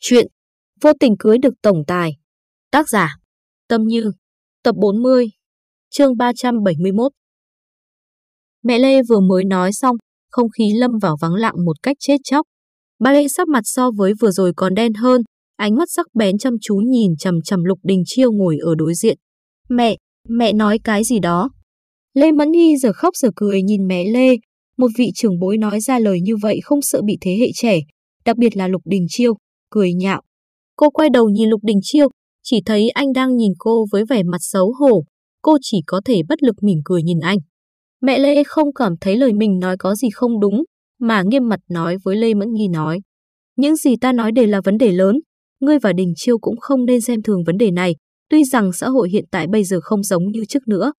Chuyện Vô tình cưới được tổng tài Tác giả Tâm Như Tập 40 Chương 371 Mẹ Lê vừa mới nói xong, không khí lâm vào vắng lặng một cách chết chóc. Ba Lê sắc mặt so với vừa rồi còn đen hơn, ánh mắt sắc bén chăm chú nhìn chầm chầm Lục Đình Chiêu ngồi ở đối diện. Mẹ, mẹ nói cái gì đó? Lê Mẫn Nhi giờ khóc giờ cười nhìn mẹ Lê, một vị trưởng bối nói ra lời như vậy không sợ bị thế hệ trẻ, đặc biệt là Lục Đình Chiêu, cười nhạo. Cô quay đầu nhìn Lục Đình Chiêu, chỉ thấy anh đang nhìn cô với vẻ mặt xấu hổ, cô chỉ có thể bất lực mỉm cười nhìn anh. Mẹ Lê không cảm thấy lời mình nói có gì không đúng, mà nghiêm mặt nói với Lê Mẫn Nghi nói. Những gì ta nói đều là vấn đề lớn, ngươi và Đình Chiêu cũng không nên xem thường vấn đề này, tuy rằng xã hội hiện tại bây giờ không giống như trước nữa.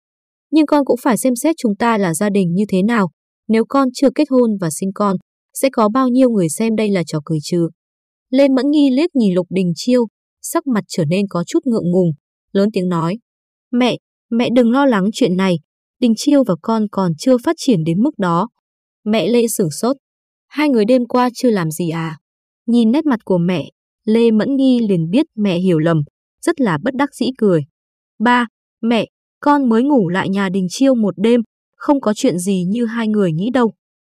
Nhưng con cũng phải xem xét chúng ta là gia đình như thế nào, nếu con chưa kết hôn và sinh con, sẽ có bao nhiêu người xem đây là trò cười trừ. Lê Mẫn Nghi liếc nhìn Lục Đình Chiêu, sắc mặt trở nên có chút ngượng ngùng, lớn tiếng nói. Mẹ, mẹ đừng lo lắng chuyện này, Đình Chiêu và con còn chưa phát triển đến mức đó. Mẹ Lê sửng sốt. Hai người đêm qua chưa làm gì à? Nhìn nét mặt của mẹ, Lê Mẫn Nghi liền biết mẹ hiểu lầm, rất là bất đắc dĩ cười. Ba, mẹ, con mới ngủ lại nhà Đình Chiêu một đêm, không có chuyện gì như hai người nghĩ đâu.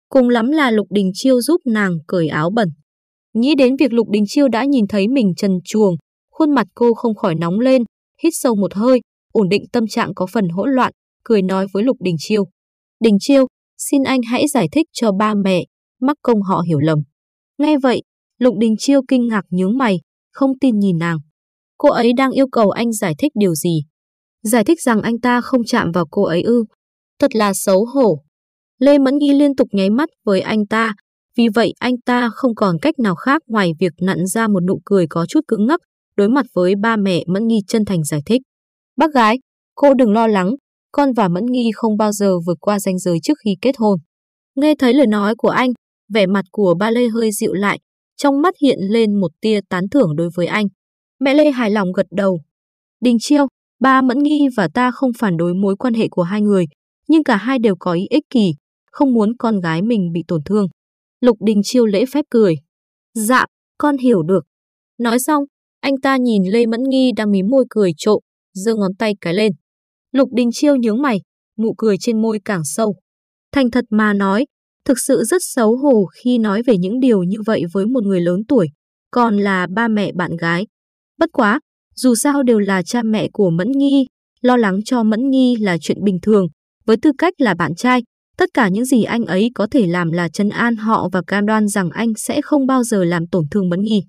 Cùng lắm là Lục Đình Chiêu giúp nàng cởi áo bẩn. Nghĩ đến việc Lục Đình Chiêu đã nhìn thấy mình trần chuồng, khuôn mặt cô không khỏi nóng lên, hít sâu một hơi, ổn định tâm trạng có phần hỗn loạn, cười nói với Lục Đình Chiêu. Đình Chiêu, xin anh hãy giải thích cho ba mẹ, mắc công họ hiểu lầm. Nghe vậy, Lục Đình Chiêu kinh ngạc nhướng mày, không tin nhìn nàng. Cô ấy đang yêu cầu anh giải thích điều gì? Giải thích rằng anh ta không chạm vào cô ấy ư. Thật là xấu hổ. Lê Mẫn Nghi liên tục nháy mắt với anh ta, vì vậy anh ta không còn cách nào khác ngoài việc nặn ra một nụ cười có chút cứng ngắc, đối mặt với ba mẹ Mẫn Nghi chân thành giải thích. Bác gái, cô đừng lo lắng, con và Mẫn Nghi không bao giờ vượt qua ranh giới trước khi kết hôn. Nghe thấy lời nói của anh, vẻ mặt của ba Lê hơi dịu lại, trong mắt hiện lên một tia tán thưởng đối với anh. Mẹ Lê hài lòng gật đầu. Đình Chiêu, ba Mẫn Nghi và ta không phản đối mối quan hệ của hai người, nhưng cả hai đều có ý ích kỷ, không muốn con gái mình bị tổn thương. Lục Đình Chiêu lễ phép cười. Dạ, con hiểu được. Nói xong, anh ta nhìn Lê Mẫn Nghi đang mím môi cười trộm, giơ ngón tay cái lên. Lục Đình Chiêu nhướng mày, nụ cười trên môi càng sâu. Thành thật mà nói, thực sự rất xấu hổ khi nói về những điều như vậy với một người lớn tuổi, còn là ba mẹ bạn gái. Bất quá, dù sao đều là cha mẹ của Mẫn Nghi, lo lắng cho Mẫn Nghi là chuyện bình thường. Với tư cách là bạn trai, tất cả những gì anh ấy có thể làm là chân an họ và cam đoan rằng anh sẽ không bao giờ làm tổn thương Mẫn Nghi.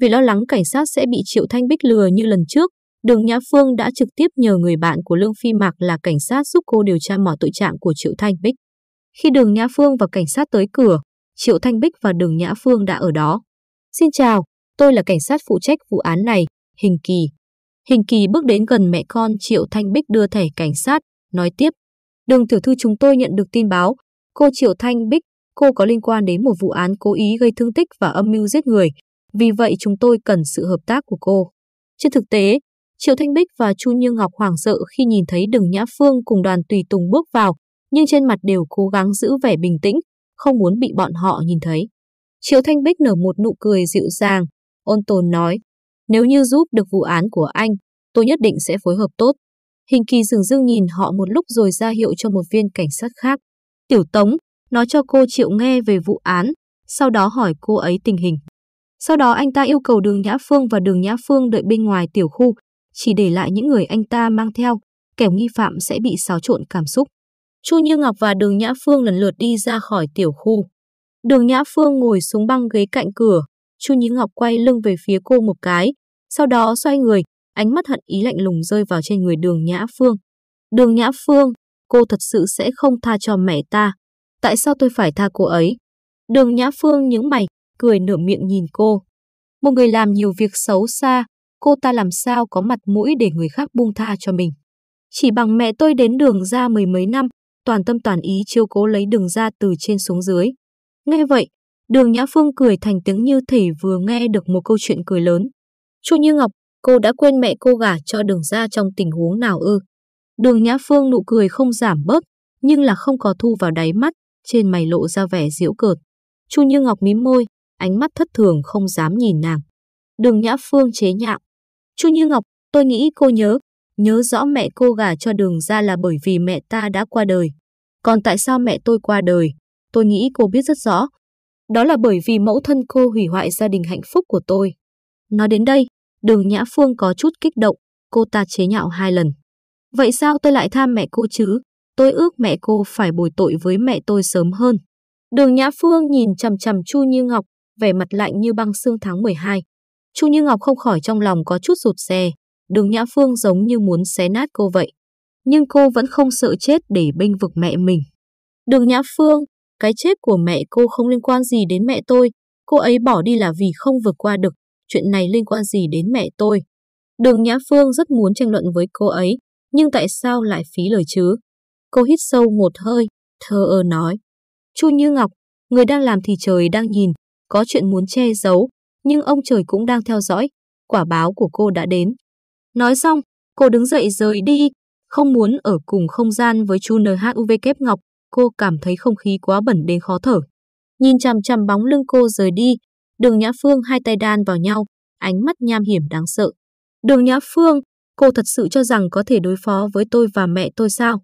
Vì lo lắng cảnh sát sẽ bị Triệu Thanh Bích lừa như lần trước, Đường Nhã Phương đã trực tiếp nhờ người bạn của Lương Phi Mạc là cảnh sát giúp cô điều tra mọi tội trạng của Triệu Thanh Bích. Khi Đường Nhã Phương và cảnh sát tới cửa, Triệu Thanh Bích và Đường Nhã Phương đã ở đó. Xin chào, tôi là cảnh sát phụ trách vụ án này, Hình Kỳ. Hình Kỳ bước đến gần mẹ con Triệu Thanh Bích đưa thẻ cảnh sát, nói tiếp. Đường tiểu thư chúng tôi nhận được tin báo, cô Triệu Thanh Bích, cô có liên quan đến một vụ án cố ý gây thương tích và âm mưu giết người. Vì vậy chúng tôi cần sự hợp tác của cô. Trên thực tế, Triệu Thanh Bích và Chu Như Ngọc hoảng sợ khi nhìn thấy Đường Nhã Phương cùng đoàn tùy tùng bước vào, nhưng trên mặt đều cố gắng giữ vẻ bình tĩnh, không muốn bị bọn họ nhìn thấy. Triệu Thanh Bích nở một nụ cười dịu dàng, ôn tồn nói, nếu như giúp được vụ án của anh, tôi nhất định sẽ phối hợp tốt. Hình kỳ dừng dưng nhìn họ một lúc rồi ra hiệu cho một viên cảnh sát khác. Tiểu Tống, nói cho cô Triệu nghe về vụ án, sau đó hỏi cô ấy tình hình. Sau đó anh ta yêu cầu đường Nhã Phương và đường Nhã Phương đợi bên ngoài tiểu khu, chỉ để lại những người anh ta mang theo, kẻo nghi phạm sẽ bị xáo trộn cảm xúc. Chu Như Ngọc và đường Nhã Phương lần lượt đi ra khỏi tiểu khu. Đường Nhã Phương ngồi xuống băng ghế cạnh cửa, Chu Như Ngọc quay lưng về phía cô một cái, sau đó xoay người, ánh mắt hận ý lạnh lùng rơi vào trên người đường Nhã Phương. Đường Nhã Phương, cô thật sự sẽ không tha cho mẹ ta. Tại sao tôi phải tha cô ấy? Đường Nhã Phương nhướng mày, cười nửa miệng nhìn cô. Một người làm nhiều việc xấu xa, cô ta làm sao có mặt mũi để người khác buông tha cho mình. Chỉ bằng mẹ tôi đến đường ra mười mấy năm, toàn tâm toàn ý chiêu cố lấy đường ra từ trên xuống dưới. Nghe vậy, đường Nhã Phương cười thành tiếng như thể vừa nghe được một câu chuyện cười lớn. Chu Như Ngọc, cô đã quên mẹ cô gả cho đường ra trong tình huống nào ư? Đường Nhã Phương nụ cười không giảm bớt, nhưng là không có thu vào đáy mắt, trên mày lộ ra vẻ giễu cợt. Chu Như Ngọc mím môi, ánh mắt thất thường không dám nhìn nàng. Đường Nhã Phương chế nhạo. Chu Như Ngọc, tôi nghĩ cô nhớ, nhớ rõ mẹ cô gả cho đường ra là bởi vì mẹ ta đã qua đời. Còn tại sao mẹ tôi qua đời, tôi nghĩ cô biết rất rõ. Đó là bởi vì mẫu thân cô hủy hoại gia đình hạnh phúc của tôi. Nói đến đây, đường Nhã Phương có chút kích động, cô ta chế nhạo hai lần. Vậy sao tôi lại tham mẹ cô chứ? Tôi ước mẹ cô phải bồi tội với mẹ tôi sớm hơn. Đường Nhã Phương nhìn chằm chằm Chu Như Ngọc, vẻ mặt lạnh như băng xương tháng 12. Chu Như Ngọc không khỏi trong lòng có chút rụt rè, đường Nhã Phương giống như muốn xé nát cô vậy. Nhưng cô vẫn không sợ chết để bênh vực mẹ mình. Đường Nhã Phương, cái chết của mẹ cô không liên quan gì đến mẹ tôi, cô ấy bỏ đi là vì không vượt qua được, chuyện này liên quan gì đến mẹ tôi. Đường Nhã Phương rất muốn tranh luận với cô ấy, nhưng tại sao lại phí lời chứ? Cô hít sâu một hơi, thơ ơ nói. Chu Như Ngọc, người đang làm thì trời đang nhìn, có chuyện muốn che giấu, nhưng ông trời cũng đang theo dõi, quả báo của cô đã đến. Nói xong, cô đứng dậy rời đi, không muốn ở cùng không gian với chu NHUV kép Ngọc, cô cảm thấy không khí quá bẩn đến khó thở. Nhìn chằm chằm bóng lưng cô rời đi, đường Nhã Phương hai tay đan vào nhau, ánh mắt nham hiểm đáng sợ. Đường Nhã Phương, cô thật sự cho rằng có thể đối phó với tôi và mẹ tôi sao?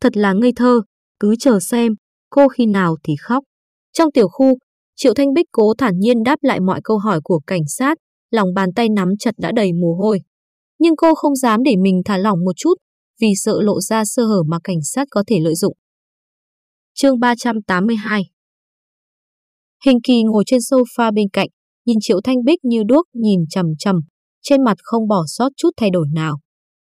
Thật là ngây thơ, cứ chờ xem, cô khi nào thì khóc. Trong tiểu khu, Triệu Thanh Bích cố thản nhiên đáp lại mọi câu hỏi của cảnh sát, lòng bàn tay nắm chặt đã đầy mồ hôi. Nhưng cô không dám để mình thả lỏng một chút, vì sợ lộ ra sơ hở mà cảnh sát có thể lợi dụng. Chương 382 Hình kỳ ngồi trên sofa bên cạnh, nhìn Triệu Thanh Bích như đuốc nhìn chầm chầm, trên mặt không bỏ sót chút thay đổi nào.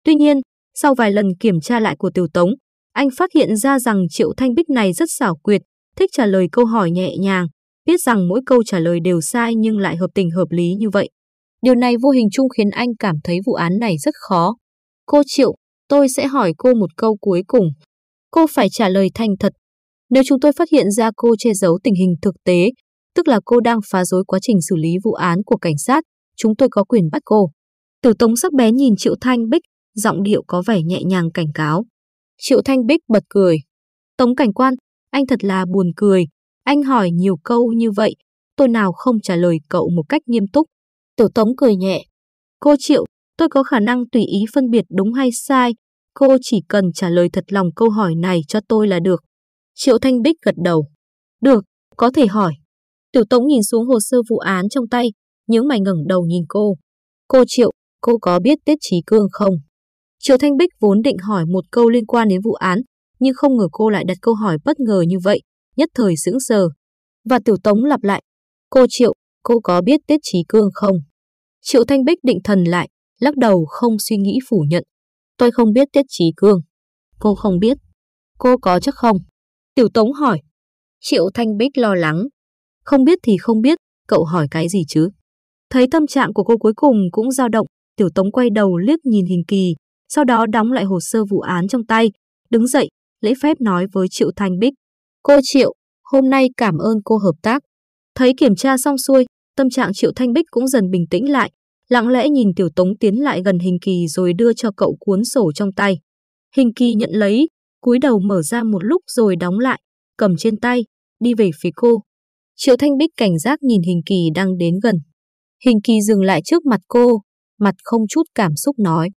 Tuy nhiên, sau vài lần kiểm tra lại của Tiểu Tống, anh phát hiện ra rằng Triệu Thanh Bích này rất xảo quyệt, thích trả lời câu hỏi nhẹ nhàng, biết rằng mỗi câu trả lời đều sai nhưng lại hợp tình hợp lý như vậy. Điều này vô hình chung khiến anh cảm thấy vụ án này rất khó. Cô Triệu, tôi sẽ hỏi cô một câu cuối cùng. Cô phải trả lời thành thật. Nếu chúng tôi phát hiện ra cô che giấu tình hình thực tế, tức là cô đang phá rối quá trình xử lý vụ án của cảnh sát, chúng tôi có quyền bắt cô. Tử Tống sắc bé nhìn Triệu Thanh Bích, giọng điệu có vẻ nhẹ nhàng cảnh cáo. Triệu Thanh Bích bật cười. Tống cảnh quan, anh thật là buồn cười. Anh hỏi nhiều câu như vậy, tôi nào không trả lời cậu một cách nghiêm túc. Tiểu Tống cười nhẹ. Cô Triệu, tôi có khả năng tùy ý phân biệt đúng hay sai. Cô chỉ cần trả lời thật lòng câu hỏi này cho tôi là được. Triệu Thanh Bích gật đầu. Được, có thể hỏi. Tiểu Tống nhìn xuống hồ sơ vụ án trong tay, những mày ngẩng đầu nhìn cô. Cô Triệu, cô có biết Tiết Trí Cương không? Triệu Thanh Bích vốn định hỏi một câu liên quan đến vụ án, nhưng không ngờ cô lại đặt câu hỏi bất ngờ như vậy, nhất thời sững sờ. Và Tiểu Tống lặp lại, cô Triệu, cô có biết Tiết Trí Cương không? Triệu Thanh Bích định thần lại, lắc đầu không suy nghĩ phủ nhận. Tôi không biết Tiết Trí Cương. Cô không biết. Cô có chắc không? Tiểu Tống hỏi. Triệu Thanh Bích lo lắng. Không biết thì không biết, cậu hỏi cái gì chứ? Thấy tâm trạng của cô cuối cùng cũng dao động, Tiểu Tống quay đầu liếc nhìn hình kỳ, sau đó đóng lại hồ sơ vụ án trong tay, đứng dậy, lễ phép nói với Triệu Thanh Bích. Cô Triệu, hôm nay cảm ơn cô hợp tác. Thấy kiểm tra xong xuôi, tâm trạng Triệu Thanh Bích cũng dần bình tĩnh lại, lặng lẽ nhìn Tiểu Tống tiến lại gần Hình Kỳ rồi đưa cho cậu cuốn sổ trong tay. Hình Kỳ nhận lấy, cúi đầu mở ra một lúc rồi đóng lại, cầm trên tay, đi về phía cô. Triệu Thanh Bích cảnh giác nhìn Hình Kỳ đang đến gần. Hình Kỳ dừng lại trước mặt cô, mặt không chút cảm xúc nói.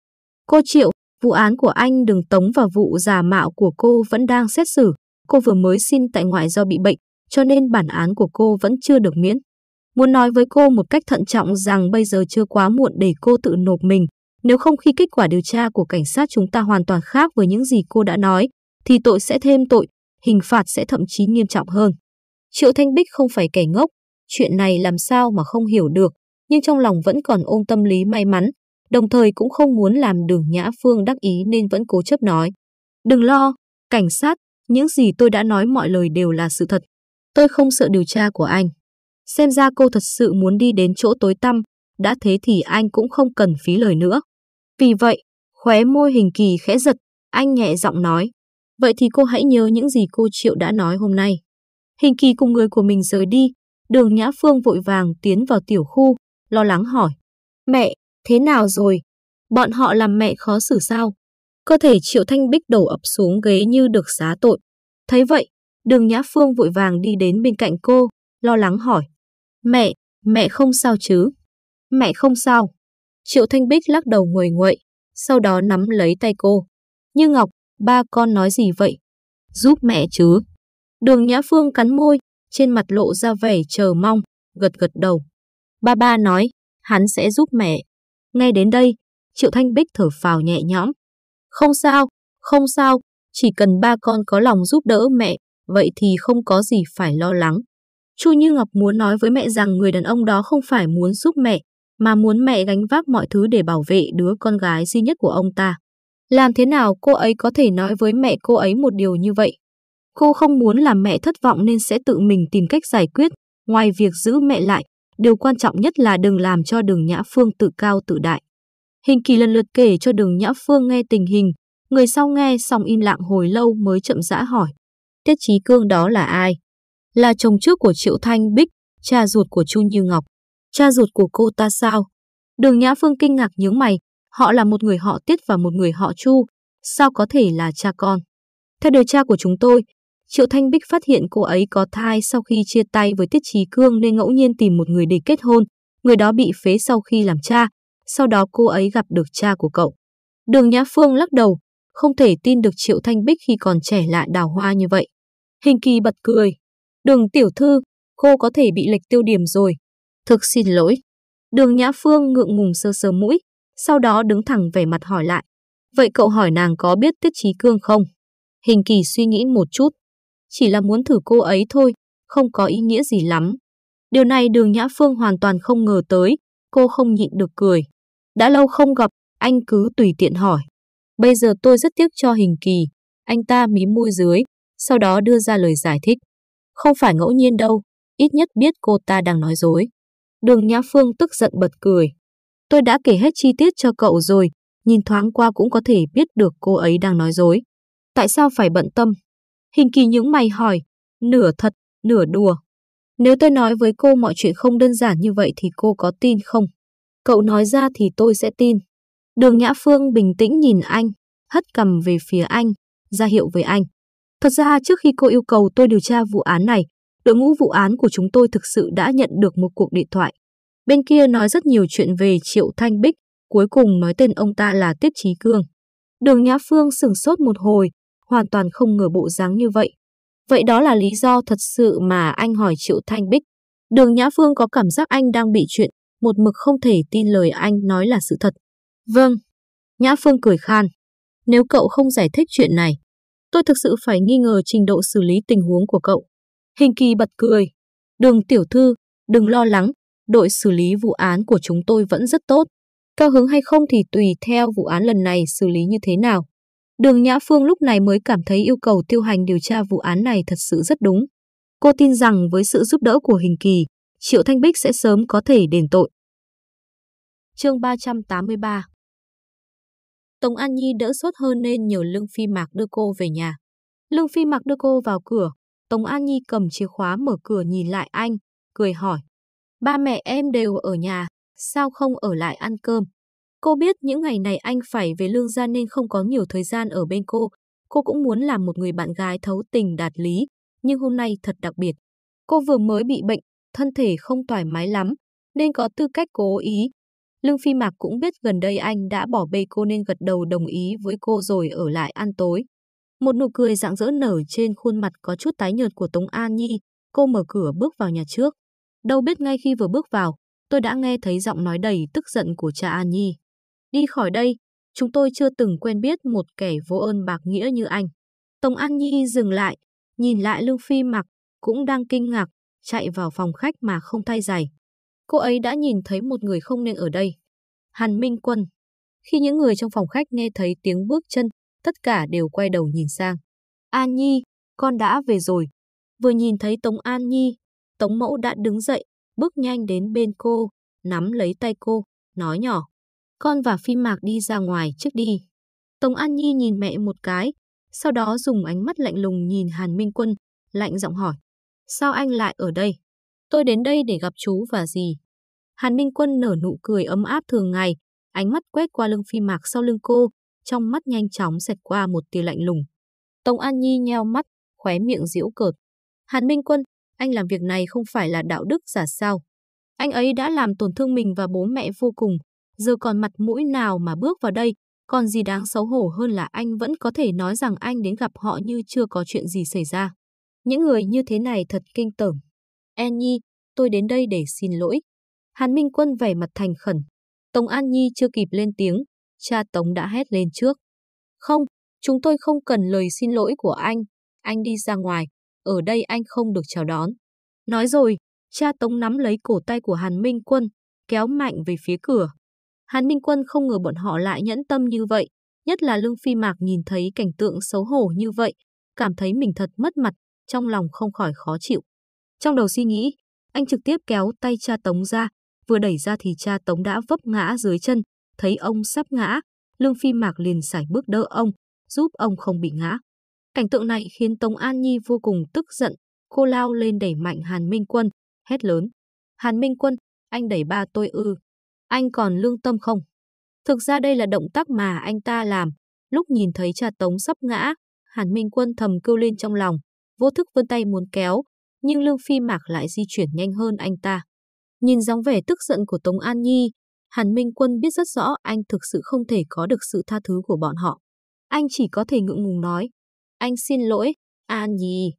Cô Triệu, vụ án của anh Đường Tống và vụ giả mạo của cô vẫn đang xét xử. Cô vừa mới xin tại ngoại do bị bệnh, cho nên bản án của cô vẫn chưa được miễn. Muốn nói với cô một cách thận trọng rằng bây giờ chưa quá muộn để cô tự nộp mình. Nếu không khi kết quả điều tra của cảnh sát chúng ta hoàn toàn khác với những gì cô đã nói, thì tội sẽ thêm tội, hình phạt sẽ thậm chí nghiêm trọng hơn. Triệu Thanh Bích không phải kẻ ngốc, chuyện này làm sao mà không hiểu được, nhưng trong lòng vẫn còn ôm tâm lý may mắn, đồng thời cũng không muốn làm đường Nhã Phương đắc ý nên vẫn cố chấp nói. Đừng lo, cảnh sát, những gì tôi đã nói mọi lời đều là sự thật. Tôi không sợ điều tra của anh. Xem ra cô thật sự muốn đi đến chỗ tối tăm, đã thế thì anh cũng không cần phí lời nữa. Vì vậy, khóe môi hình kỳ khẽ giật, anh nhẹ giọng nói. Vậy thì cô hãy nhớ những gì cô Triệu đã nói hôm nay. Hình kỳ cùng người của mình rời đi, đường Nhã Phương vội vàng tiến vào tiểu khu, lo lắng hỏi. Mẹ, thế nào rồi? Bọn họ làm mẹ khó xử sao? Cơ thể Triệu Thanh Bích đổ ập xuống ghế như được xá tội. Thấy vậy, đường Nhã Phương vội vàng đi đến bên cạnh cô, lo lắng hỏi. Mẹ, mẹ không sao chứ? Mẹ không sao. Triệu Thanh Bích lắc đầu nguầy nguậy, sau đó nắm lấy tay cô. Như Ngọc, ba con nói gì vậy? Giúp mẹ chứ. Đường Nhã Phương cắn môi, trên mặt lộ ra vẻ chờ mong, gật gật đầu. Ba ba nói, hắn sẽ giúp mẹ. Ngay đến đây, Triệu Thanh Bích thở phào nhẹ nhõm. Không sao, không sao, chỉ cần ba con có lòng giúp đỡ mẹ, vậy thì không có gì phải lo lắng. Chu Như Ngọc muốn nói với mẹ rằng người đàn ông đó không phải muốn giúp mẹ, mà muốn mẹ gánh vác mọi thứ để bảo vệ đứa con gái duy nhất của ông ta. Làm thế nào cô ấy có thể nói với mẹ cô ấy một điều như vậy? Cô không muốn làm mẹ thất vọng nên sẽ tự mình tìm cách giải quyết. Ngoài việc giữ mẹ lại, điều quan trọng nhất là đừng làm cho đường Nhã Phương tự cao tự đại. Hình kỳ lần lượt kể cho đường Nhã Phương nghe tình hình, người sau nghe xong im lặng hồi lâu mới chậm rãi hỏi. Tiết Chí Cương đó là ai? Là chồng trước của Triệu Thanh Bích, cha ruột của Chu Như Ngọc. Cha ruột của cô ta sao? Đường Nhã Phương kinh ngạc nhướng mày, họ là một người họ Tiết và một người họ Chu, sao có thể là cha con? Theo điều tra của chúng tôi, Triệu Thanh Bích phát hiện cô ấy có thai sau khi chia tay với Tiết Trí Cương nên ngẫu nhiên tìm một người để kết hôn. Người đó bị phế sau khi làm cha, sau đó cô ấy gặp được cha của cậu. Đường Nhã Phương lắc đầu, không thể tin được Triệu Thanh Bích khi còn trẻ lại đào hoa như vậy. Hình kỳ bật cười. Đường tiểu thư, cô có thể bị lệch tiêu điểm rồi. Thực xin lỗi. Đường Nhã Phương ngượng ngùng sơ sơ mũi, sau đó đứng thẳng vẻ mặt hỏi lại. Vậy cậu hỏi nàng có biết Tiết Trí Cương không? Hình kỳ suy nghĩ một chút. Chỉ là muốn thử cô ấy thôi, không có ý nghĩa gì lắm. Điều này đường Nhã Phương hoàn toàn không ngờ tới, cô không nhịn được cười. Đã lâu không gặp, anh cứ tùy tiện hỏi. Bây giờ tôi rất tiếc cho hình kỳ. Anh ta mím môi dưới, sau đó đưa ra lời giải thích. Không phải ngẫu nhiên đâu, ít nhất biết cô ta đang nói dối. Đường Nhã Phương tức giận bật cười. Tôi đã kể hết chi tiết cho cậu rồi, nhìn thoáng qua cũng có thể biết được cô ấy đang nói dối. Tại sao phải bận tâm? Hình kỳ những mày hỏi, nửa thật, nửa đùa. Nếu tôi nói với cô mọi chuyện không đơn giản như vậy thì cô có tin không? Cậu nói ra thì tôi sẽ tin. Đường Nhã Phương bình tĩnh nhìn anh, hất cầm về phía anh, ra hiệu với anh. Thật ra trước khi cô yêu cầu tôi điều tra vụ án này, đội ngũ vụ án của chúng tôi thực sự đã nhận được một cuộc điện thoại. Bên kia nói rất nhiều chuyện về Triệu Thanh Bích, cuối cùng nói tên ông ta là Tiết Trí Cương. Đường Nhã Phương sửng sốt một hồi, hoàn toàn không ngờ bộ dáng như vậy. Vậy đó là lý do thật sự mà anh hỏi Triệu Thanh Bích. Đường Nhã Phương có cảm giác anh đang bị chuyện, một mực không thể tin lời anh nói là sự thật. Vâng. Nhã Phương cười khan. Nếu cậu không giải thích chuyện này, tôi thực sự phải nghi ngờ trình độ xử lý tình huống của cậu. Hình kỳ bật cười. Đường tiểu thư, đừng lo lắng, đội xử lý vụ án của chúng tôi vẫn rất tốt. Cao hứng hay không thì tùy theo vụ án lần này xử lý như thế nào. Đường Nhã Phương lúc này mới cảm thấy yêu cầu tiêu hành điều tra vụ án này thật sự rất đúng. Cô tin rằng với sự giúp đỡ của Hình Kỳ, Triệu Thanh Bích sẽ sớm có thể đền tội. Chương 383 Tống An Nhi đỡ sốt hơn nên nhờ Lương Phi Mạc đưa cô về nhà. Lương Phi Mạc đưa cô vào cửa, Tống An Nhi cầm chìa khóa mở cửa nhìn lại anh, cười hỏi. Ba mẹ em đều ở nhà, sao không ở lại ăn cơm? Cô biết những ngày này anh phải về lương gia nên không có nhiều thời gian ở bên cô. Cô cũng muốn làm một người bạn gái thấu tình đạt lý, nhưng hôm nay thật đặc biệt. Cô vừa mới bị bệnh, thân thể không thoải mái lắm, nên có tư cách cố ý. Lương Phi Mạc cũng biết gần đây anh đã bỏ bê cô nên gật đầu đồng ý với cô rồi ở lại ăn tối. Một nụ cười rạng rỡ nở trên khuôn mặt có chút tái nhợt của Tống An Nhi, cô mở cửa bước vào nhà trước. Đâu biết ngay khi vừa bước vào, tôi đã nghe thấy giọng nói đầy tức giận của cha An Nhi. Đi khỏi đây, chúng tôi chưa từng quen biết một kẻ vô ơn bạc nghĩa như anh. Tống An Nhi dừng lại, nhìn lại Lương Phi mặc, cũng đang kinh ngạc, chạy vào phòng khách mà không thay giày. Cô ấy đã nhìn thấy một người không nên ở đây. Hàn Minh Quân. Khi những người trong phòng khách nghe thấy tiếng bước chân, tất cả đều quay đầu nhìn sang. An Nhi, con đã về rồi. Vừa nhìn thấy Tống An Nhi, Tống Mẫu đã đứng dậy, bước nhanh đến bên cô, nắm lấy tay cô, nói nhỏ. Con và Phi Mạc đi ra ngoài trước đi. Tống An Nhi nhìn mẹ một cái, sau đó dùng ánh mắt lạnh lùng nhìn Hàn Minh Quân, lạnh giọng hỏi. Sao anh lại ở đây? Tôi đến đây để gặp chú và gì? Hàn Minh Quân nở nụ cười ấm áp thường ngày, ánh mắt quét qua lưng Phi Mạc sau lưng cô, trong mắt nhanh chóng xẹt qua một tia lạnh lùng. Tống An Nhi nheo mắt, khóe miệng giễu cợt. Hàn Minh Quân, anh làm việc này không phải là đạo đức giả sao? Anh ấy đã làm tổn thương mình và bố mẹ vô cùng, giờ còn mặt mũi nào mà bước vào đây, còn gì đáng xấu hổ hơn là anh vẫn có thể nói rằng anh đến gặp họ như chưa có chuyện gì xảy ra. Những người như thế này thật kinh tởm. An Nhi, tôi đến đây để xin lỗi. Hàn Minh Quân vẻ mặt thành khẩn. Tống An Nhi chưa kịp lên tiếng, cha Tống đã hét lên trước. Không, chúng tôi không cần lời xin lỗi của anh. Anh đi ra ngoài, ở đây anh không được chào đón. Nói rồi, cha Tống nắm lấy cổ tay của Hàn Minh Quân, kéo mạnh về phía cửa. Hàn Minh Quân không ngờ bọn họ lại nhẫn tâm như vậy, nhất là Lương Phi Mạc nhìn thấy cảnh tượng xấu hổ như vậy, cảm thấy mình thật mất mặt, trong lòng không khỏi khó chịu. Trong đầu suy nghĩ, anh trực tiếp kéo tay cha Tống ra, vừa đẩy ra thì cha Tống đã vấp ngã dưới chân, thấy ông sắp ngã, Lương Phi Mạc liền sải bước đỡ ông, giúp ông không bị ngã. Cảnh tượng này khiến Tống An Nhi vô cùng tức giận, cô lao lên đẩy mạnh Hàn Minh Quân, hét lớn. Hàn Minh Quân, anh đẩy ba tôi ư. Anh còn lương tâm không? Thực ra đây là động tác mà anh ta làm. Lúc nhìn thấy cha Tống sắp ngã, Hàn Minh Quân thầm kêu lên trong lòng, vô thức vươn tay muốn kéo, nhưng Lương Phi Mạc lại di chuyển nhanh hơn anh ta. Nhìn dáng vẻ tức giận của Tống An Nhi, Hàn Minh Quân biết rất rõ anh thực sự không thể có được sự tha thứ của bọn họ. Anh chỉ có thể ngượng ngùng nói, anh xin lỗi, An Nhi.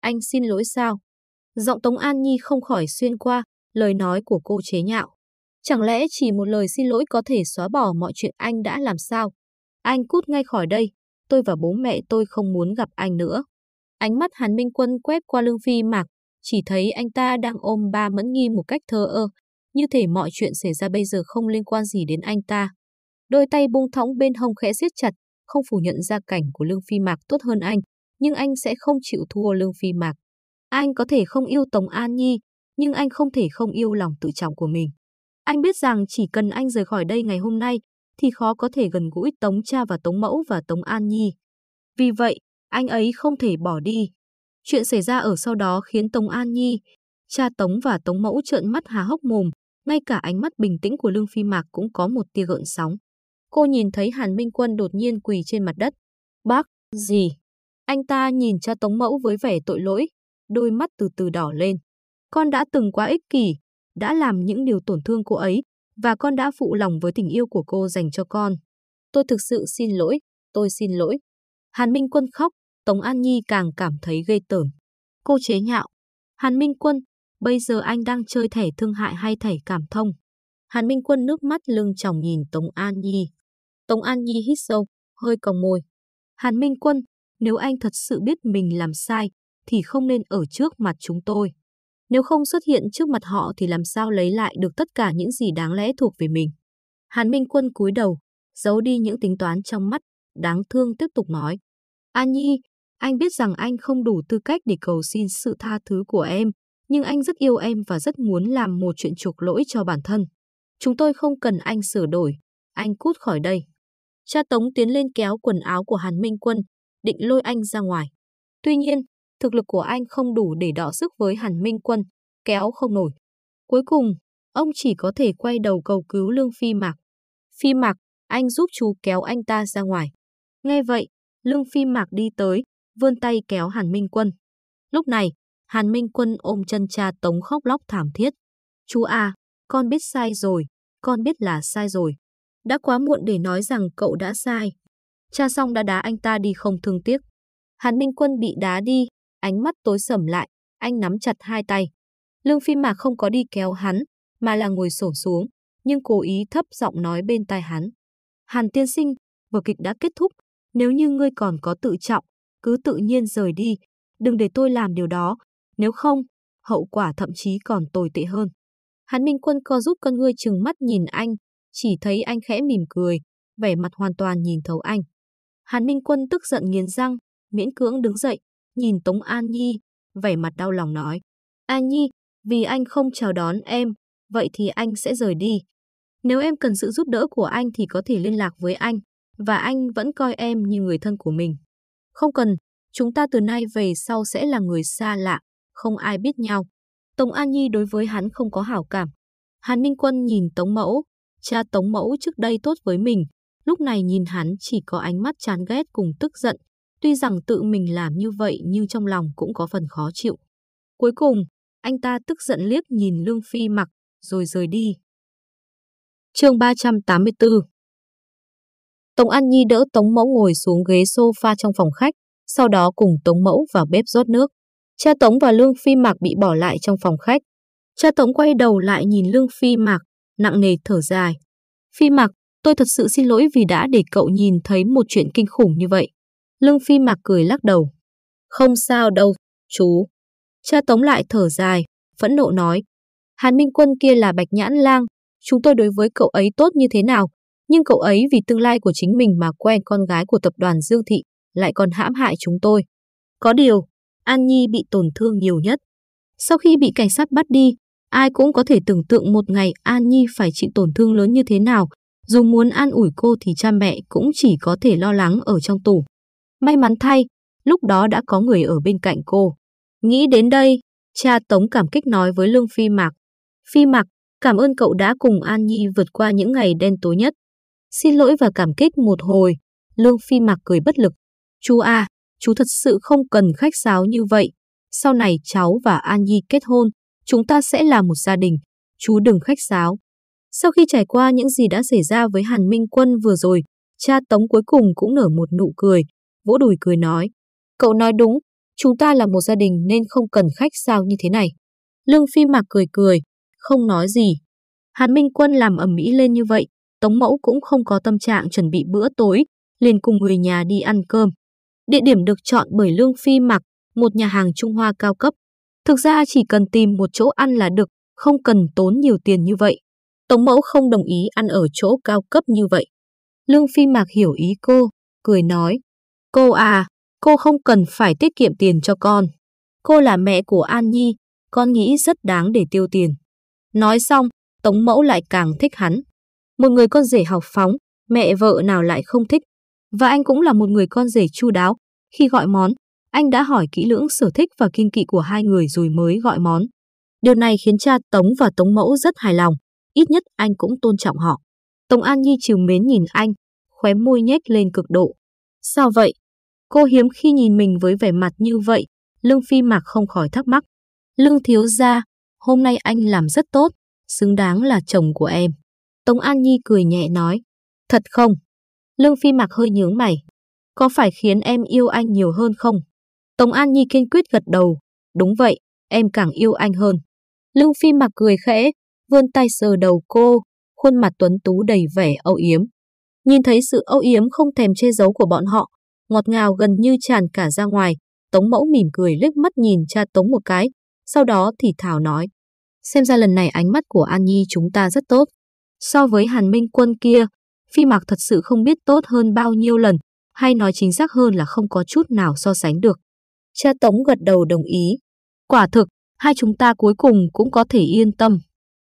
Anh xin lỗi sao? Giọng Tống An Nhi không khỏi xuyên qua, lời nói của cô chế nhạo. Chẳng lẽ chỉ một lời xin lỗi có thể xóa bỏ mọi chuyện anh đã làm sao? Anh cút ngay khỏi đây, tôi và bố mẹ tôi không muốn gặp anh nữa. Ánh mắt Hàn Minh Quân quét qua lương phi mạc, chỉ thấy anh ta đang ôm ba mẫn nghi một cách thơ ơ, như thể mọi chuyện xảy ra bây giờ không liên quan gì đến anh ta. Đôi tay buông thõng bên hông khẽ siết chặt, không phủ nhận gia cảnh của Lương Phi Mạc tốt hơn anh, nhưng anh sẽ không chịu thua Lương Phi Mạc. Anh có thể không yêu Tống An Nhi, nhưng anh không thể không yêu lòng tự trọng của mình. Anh biết rằng chỉ cần anh rời khỏi đây ngày hôm nay, thì khó có thể gần gũi Tống cha và Tống mẫu và Tống An Nhi. Vì vậy, anh ấy không thể bỏ đi. Chuyện xảy ra ở sau đó khiến Tống An Nhi, cha Tống và Tống mẫu trợn mắt há hốc mồm, ngay cả ánh mắt bình tĩnh của Lương Phi Mạc cũng có một tia gợn sóng. Cô nhìn thấy Hàn Minh Quân đột nhiên quỳ trên mặt đất. Bác, gì? Anh ta nhìn cha Tống Mẫu với vẻ tội lỗi, đôi mắt từ từ đỏ lên. Con đã từng quá ích kỷ, đã làm những điều tổn thương cô ấy, và con đã phụ lòng với tình yêu của cô dành cho con. Tôi thực sự xin lỗi, tôi xin lỗi. Hàn Minh Quân khóc, Tống An Nhi càng cảm thấy gây tởm. Cô chế nhạo. Hàn Minh Quân, bây giờ anh đang chơi thẻ thương hại hay thẻ cảm thông? Hàn Minh Quân nước mắt lưng tròng nhìn Tống An Nhi. Tống An Nhi hít sâu, hơi còng môi. Hàn Minh Quân, nếu anh thật sự biết mình làm sai, thì không nên ở trước mặt chúng tôi. Nếu không xuất hiện trước mặt họ thì làm sao lấy lại được tất cả những gì đáng lẽ thuộc về mình. Hàn Minh Quân cúi đầu, giấu đi những tính toán trong mắt, đáng thương tiếp tục nói. An Nhi, anh biết rằng anh không đủ tư cách để cầu xin sự tha thứ của em, nhưng anh rất yêu em và rất muốn làm một chuyện chuộc lỗi cho bản thân. Chúng tôi không cần anh sửa đổi, anh cút khỏi đây. Cha Tống tiến lên kéo quần áo của Hàn Minh Quân, định lôi anh ra ngoài. Tuy nhiên, thực lực của anh không đủ để đọ sức với Hàn Minh Quân, kéo không nổi. Cuối cùng, ông chỉ có thể quay đầu cầu cứu Lương Phi Mạc. Phi Mạc, anh giúp chú kéo anh ta ra ngoài. Nghe vậy, Lương Phi Mạc đi tới, vươn tay kéo Hàn Minh Quân. Lúc này, Hàn Minh Quân ôm chân cha Tống khóc lóc thảm thiết. Chú à, con biết sai rồi, con biết là sai rồi. Đã quá muộn để nói rằng cậu đã sai. Cha xong đã đá anh ta đi không thương tiếc. Hàn Minh Quân bị đá đi, ánh mắt tối sầm lại, anh nắm chặt hai tay. Lương Phi Mạc không có đi kéo hắn, mà là ngồi xổm xuống, nhưng cố ý thấp giọng nói bên tai hắn. Hàn tiên sinh, vở kịch đã kết thúc, nếu như ngươi còn có tự trọng, cứ tự nhiên rời đi, đừng để tôi làm điều đó, nếu không, hậu quả thậm chí còn tồi tệ hơn. Hàn Minh Quân co giúp con ngươi chừng mắt nhìn anh, chỉ thấy anh khẽ mỉm cười, vẻ mặt hoàn toàn nhìn thấu anh. Hàn Minh Quân tức giận nghiến răng, miễn cưỡng đứng dậy, nhìn Tống An Nhi, vẻ mặt đau lòng nói. An Nhi, vì anh không chào đón em, vậy thì anh sẽ rời đi. Nếu em cần sự giúp đỡ của anh thì có thể liên lạc với anh, và anh vẫn coi em như người thân của mình. Không cần, chúng ta từ nay về sau sẽ là người xa lạ, không ai biết nhau. Tống An Nhi đối với hắn không có hảo cảm. Hàn Minh Quân nhìn Tống Mẫu, cha Tống Mẫu trước đây tốt với mình, lúc này nhìn hắn chỉ có ánh mắt chán ghét cùng tức giận, tuy rằng tự mình làm như vậy nhưng trong lòng cũng có phần khó chịu. Cuối cùng, anh ta tức giận liếc nhìn Lương Phi mặc, rồi rời đi. chương 384 Tống An Nhi đỡ Tống Mẫu ngồi xuống ghế sofa trong phòng khách, sau đó cùng Tống Mẫu vào bếp rót nước. Cha Tống và Lương Phi Mạc bị bỏ lại trong phòng khách. Cha Tống quay đầu lại nhìn Lương Phi Mạc, nặng nề thở dài. Phi Mặc, tôi thật sự xin lỗi vì đã để cậu nhìn thấy một chuyện kinh khủng như vậy. Lương Phi Mặc cười lắc đầu. Không sao đâu, chú. Cha Tống lại thở dài, phẫn nộ nói. Hàn Minh Quân kia là bạch nhãn lang, chúng tôi đối với cậu ấy tốt như thế nào, nhưng cậu ấy vì tương lai của chính mình mà quen con gái của tập đoàn Dương Thị, lại còn hãm hại chúng tôi. Có điều, An Nhi bị tổn thương nhiều nhất. Sau khi bị cảnh sát bắt đi, ai cũng có thể tưởng tượng một ngày An Nhi phải chịu tổn thương lớn như thế nào. Dù muốn an ủi cô thì cha mẹ cũng chỉ có thể lo lắng ở trong tủ. May mắn thay, lúc đó đã có người ở bên cạnh cô. Nghĩ đến đây, cha Tống cảm kích nói với Lương Phi Mạc. Phi Mạc, cảm ơn cậu đã cùng An Nhi vượt qua những ngày đen tối nhất. Xin lỗi và cảm kích một hồi, Lương Phi Mạc cười bất lực. Chú à, chú thật sự không cần khách sáo như vậy. Sau này cháu và An Nhi kết hôn, chúng ta sẽ là một gia đình. Chú đừng khách sáo. Sau khi trải qua những gì đã xảy ra với Hàn Minh Quân vừa rồi, cha Tống cuối cùng cũng nở một nụ cười, vỗ đùi cười nói. Cậu nói đúng, chúng ta là một gia đình nên không cần khách sáo như thế này. Lương Phi Mạc cười cười, không nói gì. Hàn Minh Quân làm ẩm mỹ lên như vậy, Tống Mẫu cũng không có tâm trạng chuẩn bị bữa tối, liền cùng người nhà đi ăn cơm. Địa điểm được chọn bởi Lương Phi Mặc, một nhà hàng Trung Hoa cao cấp. Thực ra chỉ cần tìm một chỗ ăn là được, không cần tốn nhiều tiền như vậy. Tống Mẫu không đồng ý ăn ở chỗ cao cấp như vậy. Lương Phi Mạc hiểu ý cô, cười nói. Cô à, cô không cần phải tiết kiệm tiền cho con. Cô là mẹ của An Nhi, con nghĩ rất đáng để tiêu tiền. Nói xong, Tống Mẫu lại càng thích hắn. Một người con rể học phóng, mẹ vợ nào lại không thích. Và anh cũng là một người con rể chu đáo. Khi gọi món, anh đã hỏi kỹ lưỡng sở thích và kinh kỵ của hai người rồi mới gọi món. Điều này khiến cha Tống và Tống Mẫu rất hài lòng. Ít nhất anh cũng tôn trọng họ. Tống An Nhi chiều mến nhìn anh, khóe môi nhếch lên cực độ. Sao vậy? Cô hiếm khi nhìn mình với vẻ mặt như vậy, Lương Phi Mạc không khỏi thắc mắc. Lương thiếu gia, hôm nay anh làm rất tốt, xứng đáng là chồng của em. Tống An Nhi cười nhẹ nói. Thật không? Lương Phi Mạc hơi nhướng mày. Có phải khiến em yêu anh nhiều hơn không? Tống An Nhi kiên quyết gật đầu. Đúng vậy, em càng yêu anh hơn. Lương Phi Mặc cười khẽ, vươn tay sờ đầu cô, khuôn mặt tuấn tú đầy vẻ âu yếm. Nhìn thấy sự âu yếm không thèm che giấu của bọn họ, ngọt ngào gần như tràn cả ra ngoài, Tống Mẫu mỉm cười liếc mắt nhìn cha Tống một cái, sau đó thì thảo nói. Xem ra lần này ánh mắt của An Nhi chúng ta rất tốt. So với Hàn Minh Quân kia, Phi Mạc thật sự không biết tốt hơn bao nhiêu lần, hay nói chính xác hơn là không có chút nào so sánh được. Cha Tống gật đầu đồng ý. Quả thực, hai chúng ta cuối cùng cũng có thể yên tâm.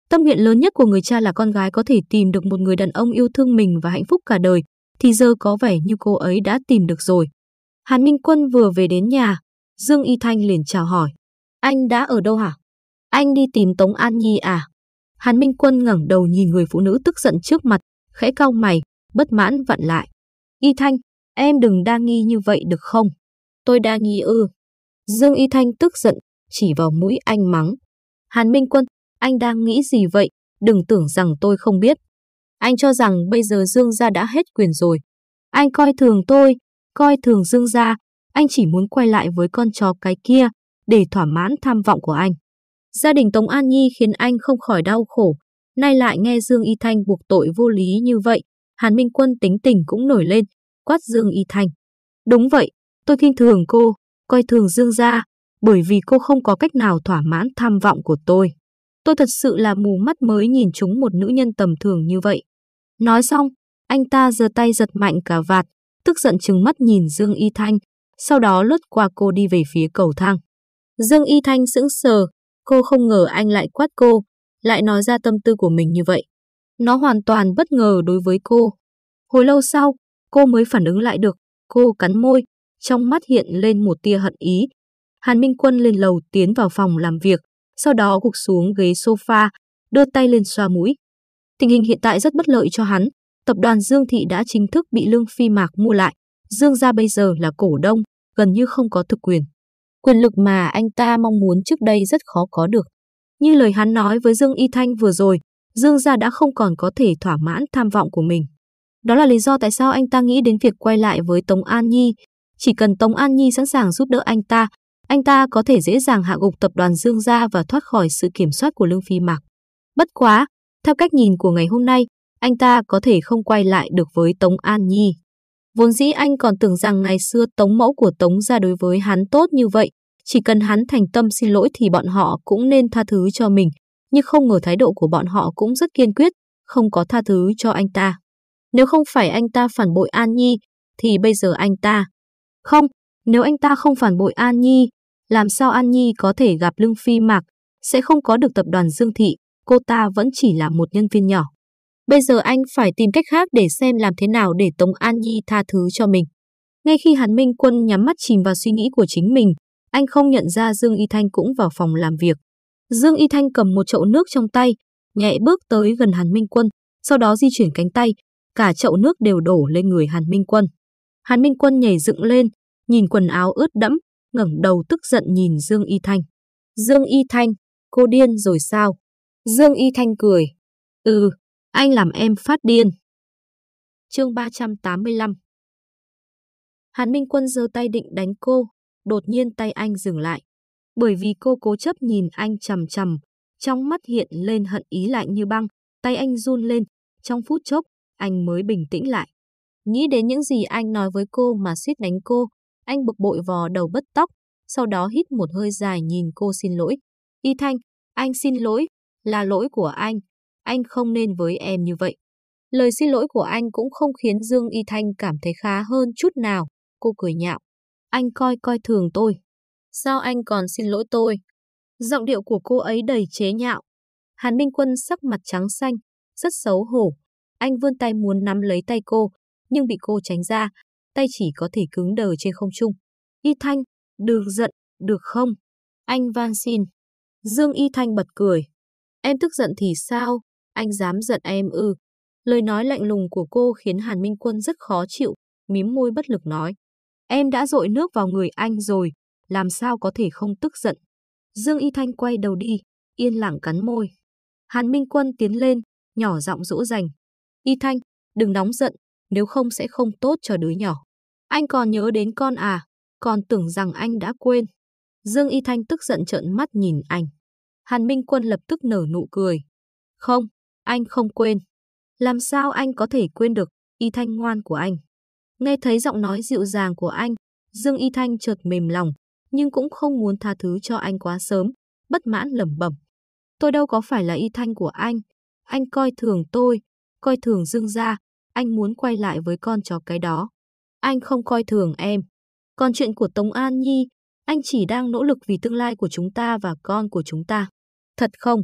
Tâm nguyện lớn nhất của người cha là con gái có thể tìm được một người đàn ông yêu thương mình và hạnh phúc cả đời, thì giờ có vẻ như cô ấy đã tìm được rồi. Hàn Minh Quân vừa về đến nhà, Dương Y Thanh liền chào hỏi. Anh đã ở đâu hả? Anh đi tìm Tống An Nhi à? Hàn Minh Quân ngẩng đầu nhìn người phụ nữ tức giận trước mặt, khẽ cau mày, bất mãn vặn lại. Y Thanh, em đừng đa nghi như vậy được không? Tôi đa nghi ư. Dương Y Thanh tức giận, chỉ vào mũi anh mắng. Hàn Minh Quân, anh đang nghĩ gì vậy? Đừng tưởng rằng tôi không biết. Anh cho rằng bây giờ Dương gia đã hết quyền rồi. Anh coi thường tôi, coi thường Dương gia, anh chỉ muốn quay lại với con chó cái kia để thỏa mãn tham vọng của anh. Gia đình Tống An Nhi khiến anh không khỏi đau khổ, nay lại nghe Dương Y Thanh buộc tội vô lý như vậy, Hàn Minh Quân tính tình cũng nổi lên, quát Dương Y Thanh. Đúng vậy, tôi khinh thường cô, coi thường Dương gia, bởi vì cô không có cách nào thỏa mãn tham vọng của tôi. Tôi thật sự là mù mắt mới nhìn chúng một nữ nhân tầm thường như vậy. Nói xong, anh ta giơ tay giật mạnh cả vạt, tức giận trừng mắt nhìn Dương Y Thanh, sau đó lướt qua cô đi về phía cầu thang. Dương Y Thanh sững sờ, Cô không ngờ anh lại quát cô, lại nói ra tâm tư của mình như vậy. Nó hoàn toàn bất ngờ đối với cô. Hồi lâu sau, cô mới phản ứng lại được. Cô cắn môi, trong mắt hiện lên một tia hận ý. Hàn Minh Quân lên lầu tiến vào phòng làm việc, sau đó gục xuống ghế sofa, đưa tay lên xoa mũi. Tình hình hiện tại rất bất lợi cho hắn. Tập đoàn Dương Thị đã chính thức bị Lương Phi Mạc mua lại. Dương gia bây giờ là cổ đông, gần như không có thực quyền quyền lực mà anh ta mong muốn trước đây rất khó có được. Như lời hắn nói với Dương Y Thanh vừa rồi, Dương gia đã không còn có thể thỏa mãn tham vọng của mình. Đó là lý do tại sao anh ta nghĩ đến việc quay lại với Tống An Nhi. Chỉ cần Tống An Nhi sẵn sàng giúp đỡ anh ta, anh ta có thể dễ dàng hạ gục tập đoàn Dương gia và thoát khỏi sự kiểm soát của Lương Phi Mạc. Bất quá, theo cách nhìn của ngày hôm nay, anh ta có thể không quay lại được với Tống An Nhi. Vốn dĩ anh còn tưởng rằng ngày xưa Tống mẫu của Tống gia đối với hắn tốt như vậy, chỉ cần hắn thành tâm xin lỗi thì bọn họ cũng nên tha thứ cho mình, nhưng không ngờ thái độ của bọn họ cũng rất kiên quyết, không có tha thứ cho anh ta. Nếu không phải anh ta phản bội An Nhi, thì bây giờ anh ta... Không, nếu anh ta không phản bội An Nhi, làm sao An Nhi có thể gặp Lương Phi Mạc, sẽ không có được tập đoàn Dương Thị, cô ta vẫn chỉ là một nhân viên nhỏ. Bây giờ anh phải tìm cách khác để xem làm thế nào để Tống An Nhi tha thứ cho mình. Ngay khi Hàn Minh Quân nhắm mắt chìm vào suy nghĩ của chính mình, anh không nhận ra Dương Y Thanh cũng vào phòng làm việc. Dương Y Thanh cầm một chậu nước trong tay, nhẹ bước tới gần Hàn Minh Quân, sau đó di chuyển cánh tay, cả chậu nước đều đổ lên người Hàn Minh Quân. Hàn Minh Quân nhảy dựng lên, nhìn quần áo ướt đẫm, ngẩng đầu tức giận nhìn Dương Y Thanh. Dương Y Thanh, cô điên rồi sao? Dương Y Thanh cười. Ừ, anh làm em phát điên. Chương 385 Hàn Minh Quân giơ tay định đánh cô, đột nhiên tay anh dừng lại. Bởi vì cô cố chấp nhìn anh chầm chầm, trong mắt hiện lên hận ý lạnh như băng, tay anh run lên, trong phút chốc, anh mới bình tĩnh lại. Nghĩ đến những gì anh nói với cô mà suýt đánh cô, anh bực bội vò đầu bất tóc, sau đó hít một hơi dài nhìn cô xin lỗi. Y Thanh, anh xin lỗi, là lỗi của anh, anh không nên với em như vậy. Lời xin lỗi của anh cũng không khiến Dương Y Thanh cảm thấy khá hơn chút nào, cô cười nhạo. Anh coi coi thường tôi. Sao anh còn xin lỗi tôi? Giọng điệu của cô ấy đầy chế nhạo. Hàn Minh Quân sắc mặt trắng xanh, rất xấu hổ. Anh vươn tay muốn nắm lấy tay cô, nhưng bị cô tránh ra, tay chỉ có thể cứng đờ trên không trung. Y Thanh, đừng giận, được không? Anh van xin. Dương Y Thanh bật cười. Em tức giận thì sao? Anh dám giận em ư? Lời nói lạnh lùng của cô khiến Hàn Minh Quân rất khó chịu, mím môi bất lực nói. Em đã dội nước vào người anh rồi, làm sao có thể không tức giận. Dương Y Thanh quay đầu đi, yên lặng cắn môi. Hàn Minh Quân tiến lên, nhỏ giọng dỗ dành. Y Thanh, đừng nóng giận, nếu không sẽ không tốt cho đứa nhỏ. Anh còn nhớ đến con à, còn tưởng rằng anh đã quên. Dương Y Thanh tức giận trợn mắt nhìn anh. Hàn Minh Quân lập tức nở nụ cười. Không, anh không quên. Làm sao anh có thể quên được Y Thanh ngoan của anh? Nghe thấy giọng nói dịu dàng của anh, Dương Y Thanh chợt mềm lòng, nhưng cũng không muốn tha thứ cho anh quá sớm, bất mãn lẩm bẩm. Tôi đâu có phải là Y Thanh của anh, anh coi thường tôi, coi thường Dương gia, anh muốn quay lại với con chó cái đó. Anh không coi thường em. Còn chuyện của Tống An Nhi, anh chỉ đang nỗ lực vì tương lai của chúng ta và con của chúng ta. Thật không?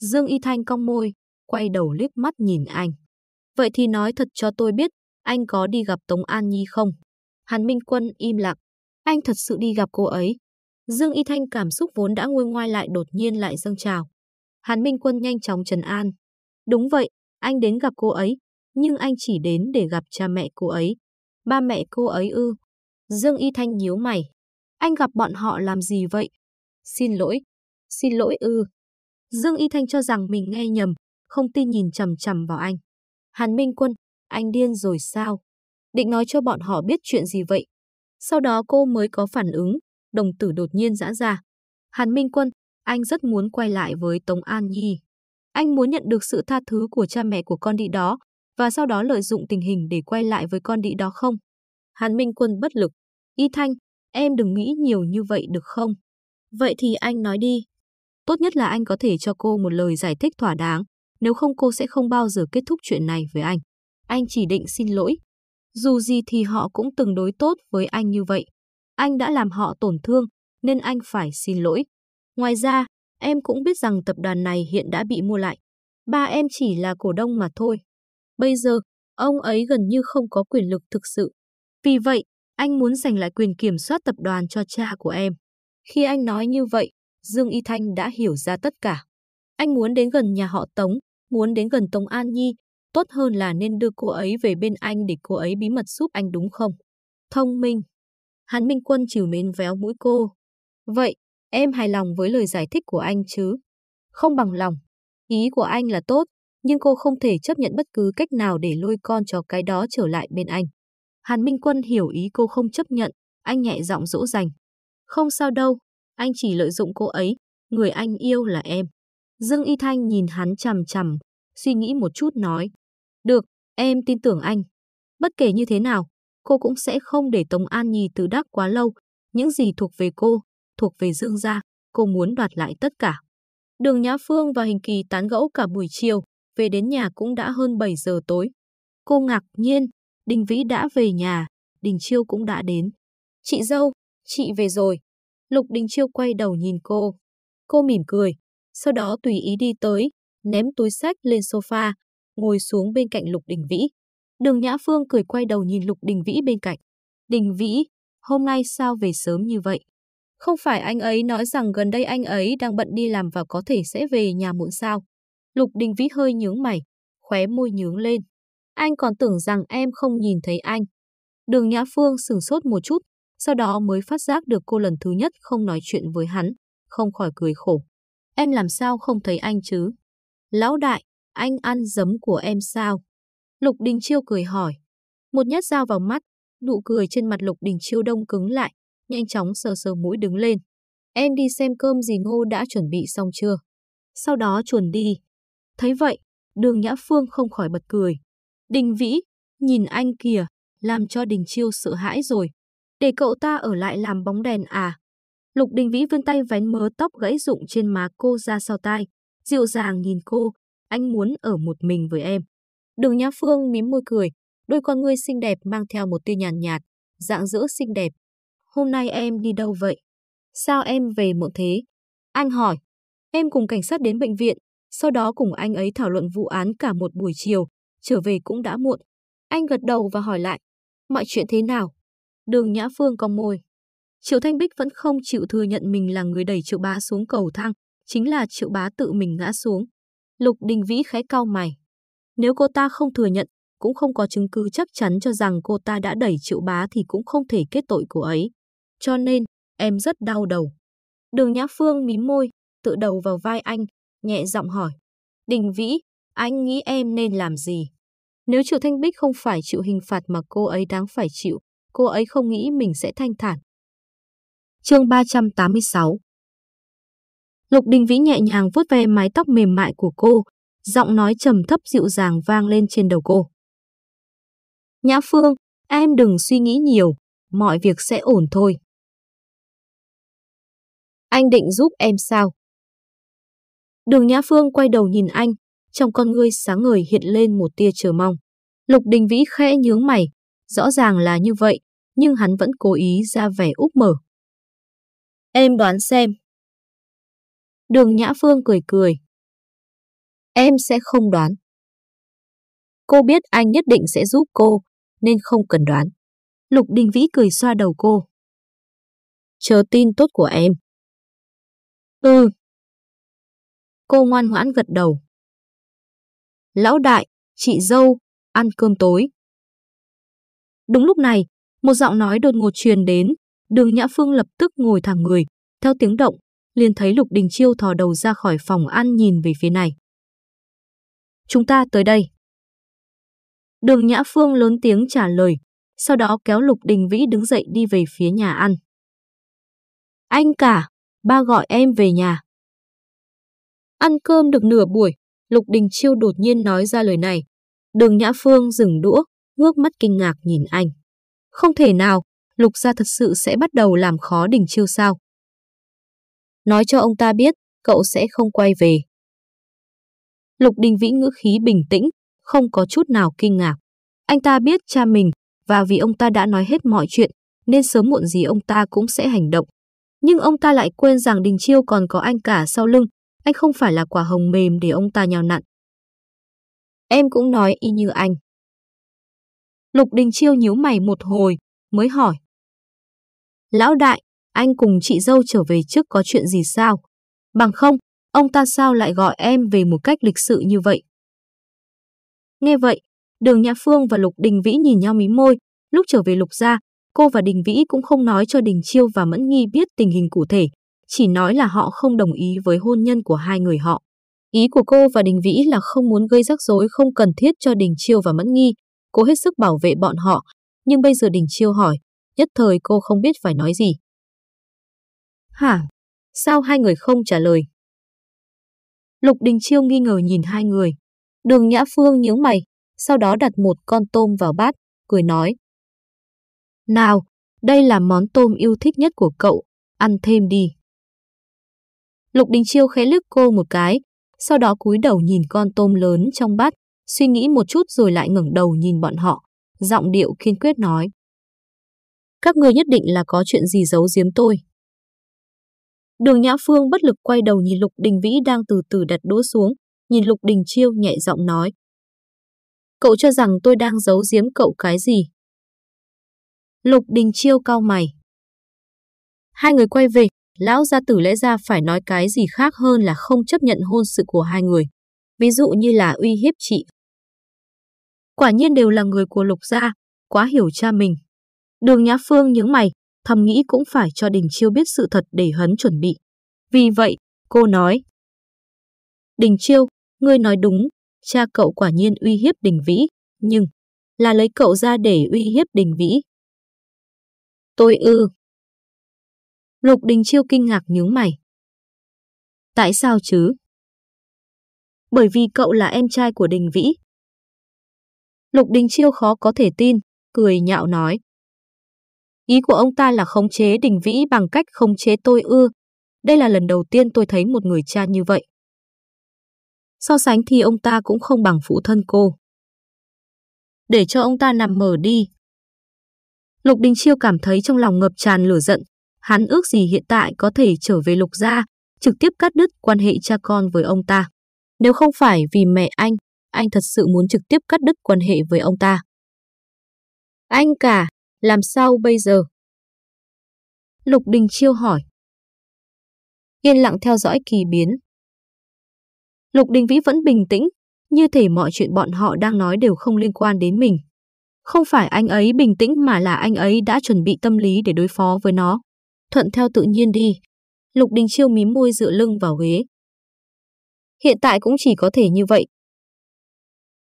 Dương Y Thanh cong môi, quay đầu liếc mắt nhìn anh. Vậy thì nói thật cho tôi biết, anh có đi gặp Tống An Nhi không? Hàn Minh Quân im lặng. Anh thật sự đi gặp cô ấy. Dương Y Thanh cảm xúc vốn đã nguôi ngoai lại đột nhiên lại dâng trào. Hàn Minh Quân nhanh chóng trấn an. Đúng vậy, anh đến gặp cô ấy, nhưng anh chỉ đến để gặp cha mẹ cô ấy. Ba mẹ cô ấy ư. Dương Y Thanh nhíu mày. Anh gặp bọn họ làm gì vậy? Xin lỗi. Xin lỗi ư. Dương Y Thanh cho rằng mình nghe nhầm, không tin nhìn chầm chầm vào anh. Hàn Minh Quân, anh điên rồi sao? Định nói cho bọn họ biết chuyện gì vậy? Sau đó cô mới có phản ứng, đồng tử đột nhiên giãn ra. Hàn Minh Quân, anh rất muốn quay lại với Tống An Nhi. Anh muốn nhận được sự tha thứ của cha mẹ của con đi đó và sau đó lợi dụng tình hình để quay lại với con đĩ đó không? Hàn Minh Quân bất lực. Y Thanh, em đừng nghĩ nhiều như vậy được không? Vậy thì anh nói đi. Tốt nhất là anh có thể cho cô một lời giải thích thỏa đáng, nếu không cô sẽ không bao giờ kết thúc chuyện này với anh. Anh chỉ định xin lỗi. Dù gì thì họ cũng từng đối tốt với anh như vậy. Anh đã làm họ tổn thương, nên anh phải xin lỗi. Ngoài ra, em cũng biết rằng tập đoàn này hiện đã bị mua lại. Ba em chỉ là cổ đông mà thôi. Bây giờ, ông ấy gần như không có quyền lực thực sự. Vì vậy, anh muốn giành lại quyền kiểm soát tập đoàn cho cha của em. Khi anh nói như vậy, Dương Y Thanh đã hiểu ra tất cả. Anh muốn đến gần nhà họ Tống, muốn đến gần Tống An Nhi, tốt hơn là nên đưa cô ấy về bên anh để cô ấy bí mật giúp anh đúng không? Thông minh. Hàn Minh Quân chiều mến véo mũi cô. Vậy, em hài lòng với lời giải thích của anh chứ? không bằng lòng. Ý của anh là tốt, nhưng cô không thể chấp nhận bất cứ cách nào để lôi con cho cái đó trở lại bên anh. Hàn Minh Quân hiểu ý cô không chấp nhận, anh nhẹ giọng dỗ dành. Không sao đâu, anh chỉ lợi dụng cô ấy, người anh yêu là em. Dương Y Thanh nhìn hắn chằm chằm, suy nghĩ một chút nói. Được, em tin tưởng anh. Bất kể như thế nào, cô cũng sẽ không để Tống An Nhi từ đắc quá lâu. Những gì thuộc về cô, thuộc về Dương gia, cô muốn đoạt lại tất cả. Đường Nhã Phương và Hình Kỳ tán gẫu cả buổi chiều, về đến nhà cũng đã hơn 7 giờ tối. Cô ngạc nhiên, Đình Vĩ đã về nhà, Đình Chiêu cũng đã đến. Chị dâu, chị về rồi. Lục Đình Chiêu quay đầu nhìn cô. Cô mỉm cười, sau đó tùy ý đi tới, ném túi sách lên sofa, ngồi xuống bên cạnh Lục Đình Vĩ. Đường Nhã Phương cười quay đầu nhìn Lục Đình Vĩ bên cạnh. Đình Vĩ, hôm nay sao về sớm như vậy? Không phải anh ấy nói rằng gần đây anh ấy đang bận đi làm và có thể sẽ về nhà muộn sao? Lục Đình Vĩ hơi nhướng mày, khóe môi nhướng lên. Anh còn tưởng rằng em không nhìn thấy anh. Đường Nhã Phương sửng sốt một chút, sau đó mới phát giác được cô lần thứ nhất không nói chuyện với hắn, không khỏi cười khổ. Em làm sao không thấy anh chứ? Lão đại, anh ăn giấm của em sao? Lục Đình Chiêu cười hỏi. Một nhát dao vào mắt, nụ cười trên mặt Lục Đình Chiêu đông cứng lại, nhanh chóng sờ sờ mũi đứng lên. Em đi xem cơm gì ngô đã chuẩn bị xong chưa? Sau đó chuồn đi. Thấy vậy, đường Nhã Phương không khỏi bật cười. Đình Vĩ, nhìn anh kìa, làm cho Đình Chiêu sợ hãi rồi. Để cậu ta ở lại làm bóng đèn à? Lục Đình Vĩ vươn tay vén mớ tóc gãy rụng trên má cô ra sau tai, dịu dàng nhìn cô, anh muốn ở một mình với em. Đường Nhã Phương mím môi cười, đôi con ngươi xinh đẹp mang theo một tia nhàn nhạt, nhạt, dạng dỡ xinh đẹp. Hôm nay em đi đâu vậy? Sao em về muộn thế? Anh hỏi. Em cùng cảnh sát đến bệnh viện, sau đó cùng anh ấy thảo luận vụ án cả một buổi chiều, trở về cũng đã muộn. Anh gật đầu và hỏi lại, mọi chuyện thế nào? Đường Nhã Phương cong môi. Triệu Thanh Bích vẫn không chịu thừa nhận mình là người đẩy Triệu Bá xuống cầu thang, chính là Triệu Bá tự mình ngã xuống. Lục Đình Vĩ khẽ cau mày. Nếu cô ta không thừa nhận, cũng không có chứng cứ chắc chắn cho rằng cô ta đã đẩy Triệu Bá thì cũng không thể kết tội cô ấy. Cho nên, em rất đau đầu. Đường Nhã Phương mím môi, tự đầu vào vai anh, nhẹ giọng hỏi. Đình Vĩ, anh nghĩ em nên làm gì? Nếu Triệu Thanh Bích không phải chịu hình phạt mà cô ấy đáng phải chịu, cô ấy không nghĩ mình sẽ thanh thản. Chương 386 Lục Đình Vĩ nhẹ nhàng vuốt ve mái tóc mềm mại của cô, giọng nói trầm thấp dịu dàng vang lên trên đầu cô. Nhã Phương, em đừng suy nghĩ nhiều, mọi việc sẽ ổn thôi. Anh định giúp em sao? Đường Nhã Phương quay đầu nhìn anh, trong con ngươi sáng ngời hiện lên một tia chờ mong. Lục Đình Vĩ khẽ nhướng mày, rõ ràng là như vậy, nhưng hắn vẫn cố ý ra vẻ úp mở. Em đoán xem. Đường Nhã Phương cười cười. Em sẽ không đoán. Cô biết anh nhất định sẽ giúp cô, nên không cần đoán. Lục Đình Vĩ cười xoa đầu cô. Chờ tin tốt của em. Ừ. Cô ngoan ngoãn gật đầu. Lão đại, chị dâu, ăn cơm tối. Đúng lúc này, một giọng nói đột ngột truyền đến, đường Nhã Phương lập tức ngồi thẳng người, theo tiếng động, liền thấy Lục Đình Chiêu thò đầu ra khỏi phòng ăn nhìn về phía này. Chúng ta tới đây. Đường Nhã Phương lớn tiếng trả lời, sau đó kéo Lục Đình Vĩ đứng dậy đi về phía nhà ăn. Anh cả, ba gọi em về nhà. Ăn cơm được nửa buổi, Lục Đình Chiêu đột nhiên nói ra lời này. Đường Nhã Phương dừng đũa, ngước mắt kinh ngạc nhìn anh. Không thể nào, Lục gia thật sự sẽ bắt đầu làm khó Đình Chiêu sao? Nói cho ông ta biết, cậu sẽ không quay về. Lục Đình Vĩ ngữ khí bình tĩnh, không có chút nào kinh ngạc. Anh ta biết cha mình, và vì ông ta đã nói hết mọi chuyện, nên sớm muộn gì ông ta cũng sẽ hành động. Nhưng ông ta lại quên rằng Đình Chiêu còn có anh cả sau lưng, anh không phải là quả hồng mềm để ông ta nhào nặn. Em cũng nói y như anh. Lục Đình Chiêu nhíu mày một hồi, mới hỏi. Lão đại, anh cùng chị dâu trở về trước có chuyện gì sao? Bằng không, ông ta sao lại gọi em về một cách lịch sự như vậy? Nghe vậy, Đường Nhã Phương và Lục Đình Vĩ nhìn nhau mí môi, lúc trở về Lục gia, cô và Đình Vĩ cũng không nói cho Đình Chiêu và Mẫn Nghi biết tình hình cụ thể, chỉ nói là họ không đồng ý với hôn nhân của hai người họ. Ý của cô và Đình Vĩ là không muốn gây rắc rối không cần thiết cho Đình Chiêu và Mẫn Nghi, cố hết sức bảo vệ bọn họ, nhưng bây giờ Đình Chiêu hỏi, nhất thời cô không biết phải nói gì. Hả? Sao hai người không trả lời? Lục Đình Chiêu nghi ngờ nhìn hai người. Đường Nhã Phương nhướng mày, sau đó đặt một con tôm vào bát, cười nói. Nào, đây là món tôm yêu thích nhất của cậu, ăn thêm đi. Lục Đình Chiêu khẽ lướt cô một cái, sau đó cúi đầu nhìn con tôm lớn trong bát, suy nghĩ một chút rồi lại ngẩng đầu nhìn bọn họ, giọng điệu kiên quyết nói. Các người nhất định là có chuyện gì giấu giếm tôi. Đường Nhã Phương bất lực quay đầu nhìn Lục Đình Vĩ đang từ từ đặt đũa xuống, nhìn Lục Đình Chiêu nhẹ giọng nói. Cậu cho rằng tôi đang giấu giếm cậu cái gì? Lục Đình Chiêu cao mày. Hai người quay về, lão gia tử lẽ ra phải nói cái gì khác hơn là không chấp nhận hôn sự của hai người. Ví dụ như là uy hiếp chị. Quả nhiên đều là người của Lục gia, quá hiểu cha mình. Đường Nhã Phương những mày, thầm nghĩ cũng phải cho Đình Chiêu biết sự thật để hấn chuẩn bị. Vì vậy, cô nói. Đình Chiêu, ngươi nói đúng, cha cậu quả nhiên uy hiếp Đình Vĩ, nhưng là lấy cậu ra để uy hiếp Đình Vĩ. Tôi ư. Lục Đình Chiêu kinh ngạc nhướng mày. Tại sao chứ? Bởi vì cậu là em trai của Đình Vĩ. Lục Đình Chiêu khó có thể tin, cười nhạo nói. Ý của ông ta là khống chế Đình Vĩ bằng cách khống chế tôi ư. Đây là lần đầu tiên tôi thấy một người cha như vậy. So sánh thì ông ta cũng không bằng phụ thân cô. Để cho ông ta nằm mở đi. Lục Đình Chiêu cảm thấy trong lòng ngập tràn lửa giận. Hắn ước gì hiện tại có thể trở về Lục gia, trực tiếp cắt đứt quan hệ cha con với ông ta. Nếu không phải vì mẹ anh, anh thật sự muốn trực tiếp cắt đứt quan hệ với ông ta. Anh cả, làm sao bây giờ? Lục Đình Chiêu hỏi. Yên lặng theo dõi kỳ biến. Lục Đình Vĩ vẫn bình tĩnh, như thể mọi chuyện bọn họ đang nói đều không liên quan đến mình. Không phải anh ấy bình tĩnh mà là anh ấy đã chuẩn bị tâm lý để đối phó với nó. Thuận theo tự nhiên đi. Lục Đình Chiêu mím môi dựa lưng vào ghế. Hiện tại cũng chỉ có thể như vậy.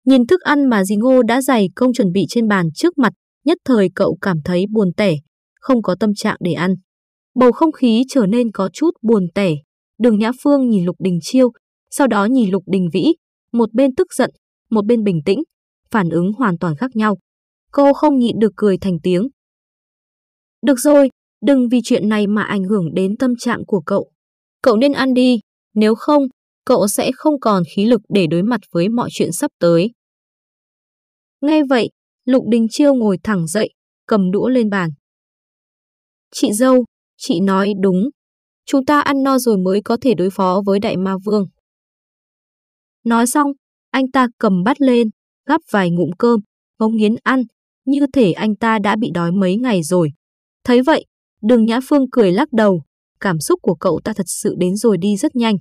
Nhìn thức ăn mà dì Ngô đã dày công chuẩn bị trên bàn trước mặt, nhất thời cậu cảm thấy buồn tẻ, không có tâm trạng để ăn. Bầu không khí trở nên có chút buồn tẻ. Đường Nhã Phương nhìn Lục Đình Chiêu, sau đó nhìn Lục Đình Vĩ, một bên tức giận, một bên bình tĩnh, phản ứng hoàn toàn khác nhau. Cô không nhịn được cười thành tiếng. Được rồi, đừng vì chuyện này mà ảnh hưởng đến tâm trạng của cậu. Cậu nên ăn đi, nếu không, cậu sẽ không còn khí lực để đối mặt với mọi chuyện sắp tới. Nghe vậy, Lục Đình Chiêu ngồi thẳng dậy, cầm đũa lên bàn. Chị dâu, chị nói đúng. Chúng ta ăn no rồi mới có thể đối phó với đại ma vương. Nói xong, anh ta cầm bát lên, gắp vài ngụm cơm, ngông nghiến ăn, như thể anh ta đã bị đói mấy ngày rồi. Thấy vậy, đường Nhã Phương cười lắc đầu, cảm xúc của cậu ta thật sự đến rồi đi rất nhanh.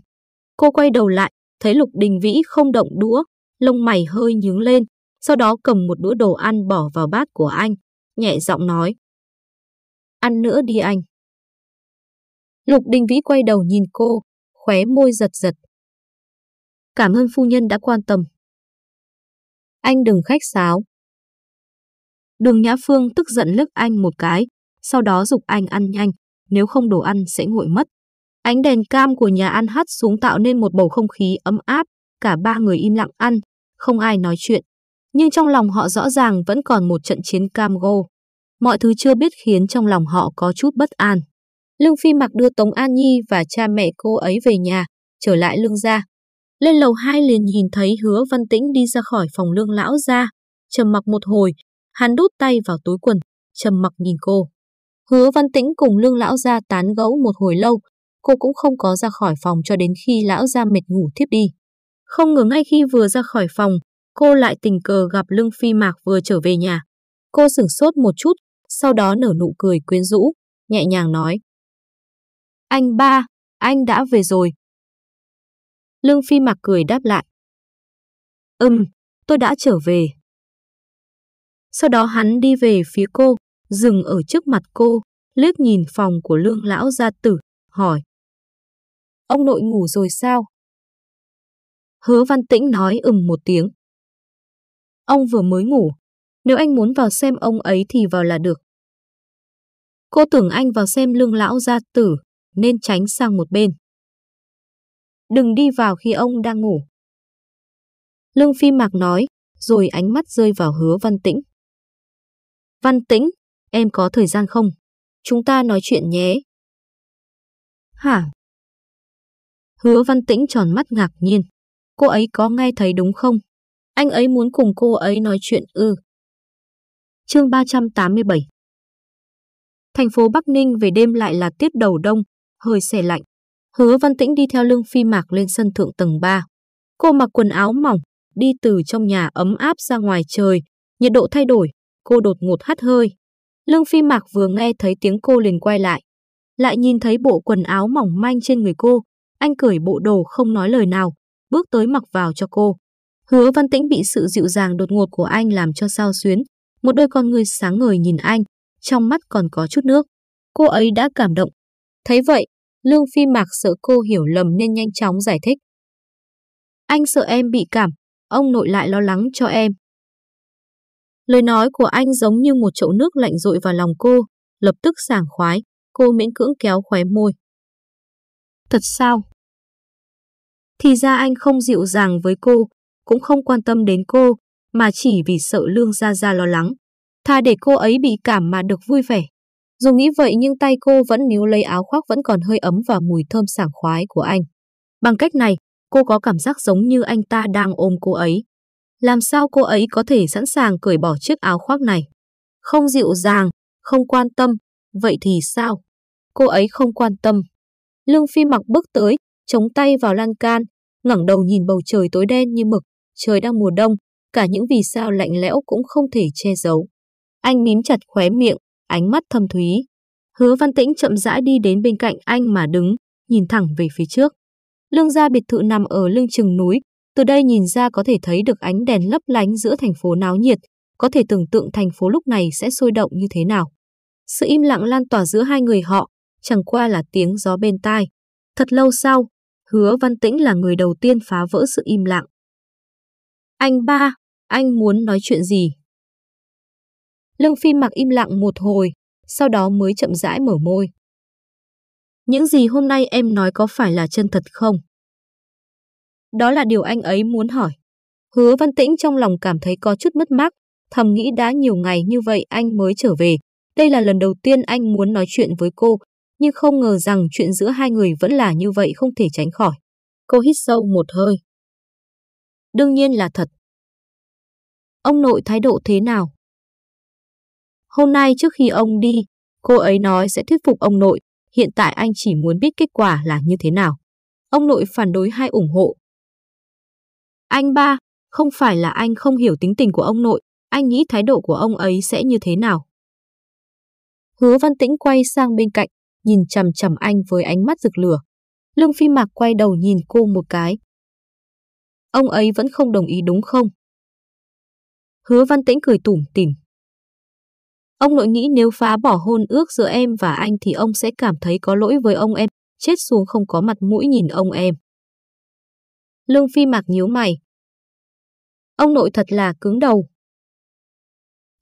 Cô quay đầu lại, thấy Lục Đình Vĩ không động đũa, lông mày hơi nhướng lên, sau đó cầm một đũa đồ ăn bỏ vào bát của anh, nhẹ giọng nói. Ăn nữa đi anh. Lục Đình Vĩ quay đầu nhìn cô, khóe môi giật giật. Cảm ơn phu nhân đã quan tâm. Anh đừng khách sáo. Đường Nhã Phương tức giận lức anh một cái, sau đó dục anh ăn nhanh, nếu không đồ ăn sẽ nguội mất. Ánh đèn cam của nhà ăn hắt xuống tạo nên một bầu không khí ấm áp, cả ba người im lặng ăn, không ai nói chuyện. Nhưng trong lòng họ rõ ràng vẫn còn một trận chiến cam go. Mọi thứ chưa biết khiến trong lòng họ có chút bất an. Lương Phi mặc đưa Tống An Nhi và cha mẹ cô ấy về nhà, trở lại lương gia. Lên lầu hai liền nhìn thấy hứa văn tĩnh đi ra khỏi phòng lương lão gia. trầm mặc một hồi, hắn đút tay vào túi quần, trầm mặc nhìn cô. Hứa văn tĩnh cùng lương lão gia tán gẫu một hồi lâu, cô cũng không có ra khỏi phòng cho đến khi lão gia mệt ngủ thiếp đi. Không ngờ ngay khi vừa ra khỏi phòng, cô lại tình cờ gặp Lương Phi Mạc vừa trở về nhà. Cô sửng sốt một chút, sau đó nở nụ cười quyến rũ, nhẹ nhàng nói. Anh ba, anh đã về rồi. Lương Phi Mạc cười đáp lại. Ừm, tôi đã trở về. Sau đó hắn đi về phía cô, dừng ở trước mặt cô, liếc nhìn phòng của lương lão gia tử, hỏi. Ông nội ngủ rồi sao? Hứa Văn Tĩnh nói ừm một tiếng. Ông vừa mới ngủ, nếu anh muốn vào xem ông ấy thì vào là được. Cô tưởng anh vào xem lương lão gia tử, nên tránh sang một bên. Đừng đi vào khi ông đang ngủ. Lương Phi Mạc nói, rồi ánh mắt rơi vào hứa Văn Tĩnh. Văn Tĩnh, em có thời gian không? Chúng ta nói chuyện nhé. Hả? Hứa Văn Tĩnh tròn mắt ngạc nhiên. Cô ấy có nghe thấy đúng không? Anh ấy muốn cùng cô ấy nói chuyện ư. Chương 387 Thành phố Bắc Ninh về đêm lại là tiết đầu đông, hơi xe lạnh. Hứa Văn Tĩnh đi theo lương phi mạc lên sân thượng tầng 3. Cô mặc quần áo mỏng, đi từ trong nhà ấm áp ra ngoài trời, nhiệt độ thay đổi, cô đột ngột hắt hơi. Lương phi mạc vừa nghe thấy tiếng cô liền quay lại. Lại nhìn thấy bộ quần áo mỏng manh trên người cô, anh cởi bộ đồ không nói lời nào, bước tới mặc vào cho cô. Hứa Văn Tĩnh bị sự dịu dàng đột ngột của anh làm cho sao xuyến, một đôi con người sáng ngời nhìn anh, trong mắt còn có chút nước. Cô ấy đã cảm động. Thấy vậy, Lương Phi Mạc sợ cô hiểu lầm nên nhanh chóng giải thích. Anh sợ em bị cảm, ông nội lại lo lắng cho em. Lời nói của anh giống như một chậu nước lạnh rội vào lòng cô, lập tức sảng khoái, cô miễn cưỡng kéo khóe môi. Thật sao? Thì ra anh không dịu dàng với cô, cũng không quan tâm đến cô, mà chỉ vì sợ Lương Gia Gia lo lắng. Thà để cô ấy bị cảm mà được vui vẻ. Dù nghĩ vậy nhưng tay cô vẫn níu lấy áo khoác vẫn còn hơi ấm và mùi thơm sảng khoái của anh. Bằng cách này, cô có cảm giác giống như anh ta đang ôm cô ấy. Làm sao cô ấy có thể sẵn sàng cởi bỏ chiếc áo khoác này? Không dịu dàng, không quan tâm, vậy thì sao? Cô ấy không quan tâm. Lương Phi mặc bước tới, chống tay vào lan can, ngẩng đầu nhìn bầu trời tối đen như mực, trời đang mùa đông, cả những vì sao lạnh lẽo cũng không thể che giấu. Anh mím chặt khóe miệng, ánh mắt thâm thúy. Hứa Văn Tĩnh chậm rãi đi đến bên cạnh anh mà đứng, nhìn thẳng về phía trước. Lương gia biệt thự nằm ở lưng chừng núi, từ đây nhìn ra có thể thấy được ánh đèn lấp lánh giữa thành phố náo nhiệt, có thể tưởng tượng thành phố lúc này sẽ sôi động như thế nào. Sự im lặng lan tỏa giữa hai người họ, chẳng qua là tiếng gió bên tai. Thật lâu sau, Hứa Văn Tĩnh là người đầu tiên phá vỡ sự im lặng. Anh ba, anh muốn nói chuyện gì? Lương Phi mặc im lặng một hồi, sau đó mới chậm rãi mở môi. Những gì hôm nay em nói có phải là chân thật không? Đó là điều anh ấy muốn hỏi. Hứa Văn Tĩnh trong lòng cảm thấy có chút mất mát, thầm nghĩ đã nhiều ngày như vậy anh mới trở về. Đây là lần đầu tiên anh muốn nói chuyện với cô, nhưng không ngờ rằng chuyện giữa hai người vẫn là như vậy không thể tránh khỏi. Cô hít sâu một hơi. Đương nhiên là thật. Ông nội thái độ thế nào? Hôm nay trước khi ông đi, cô ấy nói sẽ thuyết phục ông nội, hiện tại anh chỉ muốn biết kết quả là như thế nào. Ông nội phản đối hay ủng hộ? Anh ba, không phải là anh không hiểu tính tình của ông nội, anh nghĩ thái độ của ông ấy sẽ như thế nào? Hứa Văn Tĩnh quay sang bên cạnh, nhìn chằm chằm anh với ánh mắt rực lửa. Lương Phi Mạc quay đầu nhìn cô một cái. Ông ấy vẫn không đồng ý đúng không? Hứa Văn Tĩnh cười tủm tỉm. Ông nội nghĩ nếu phá bỏ hôn ước giữa em và anh thì ông sẽ cảm thấy có lỗi với ông em, chết xuống không có mặt mũi nhìn ông em. Lương Phi Mạc nhíu mày. Ông nội thật là cứng đầu.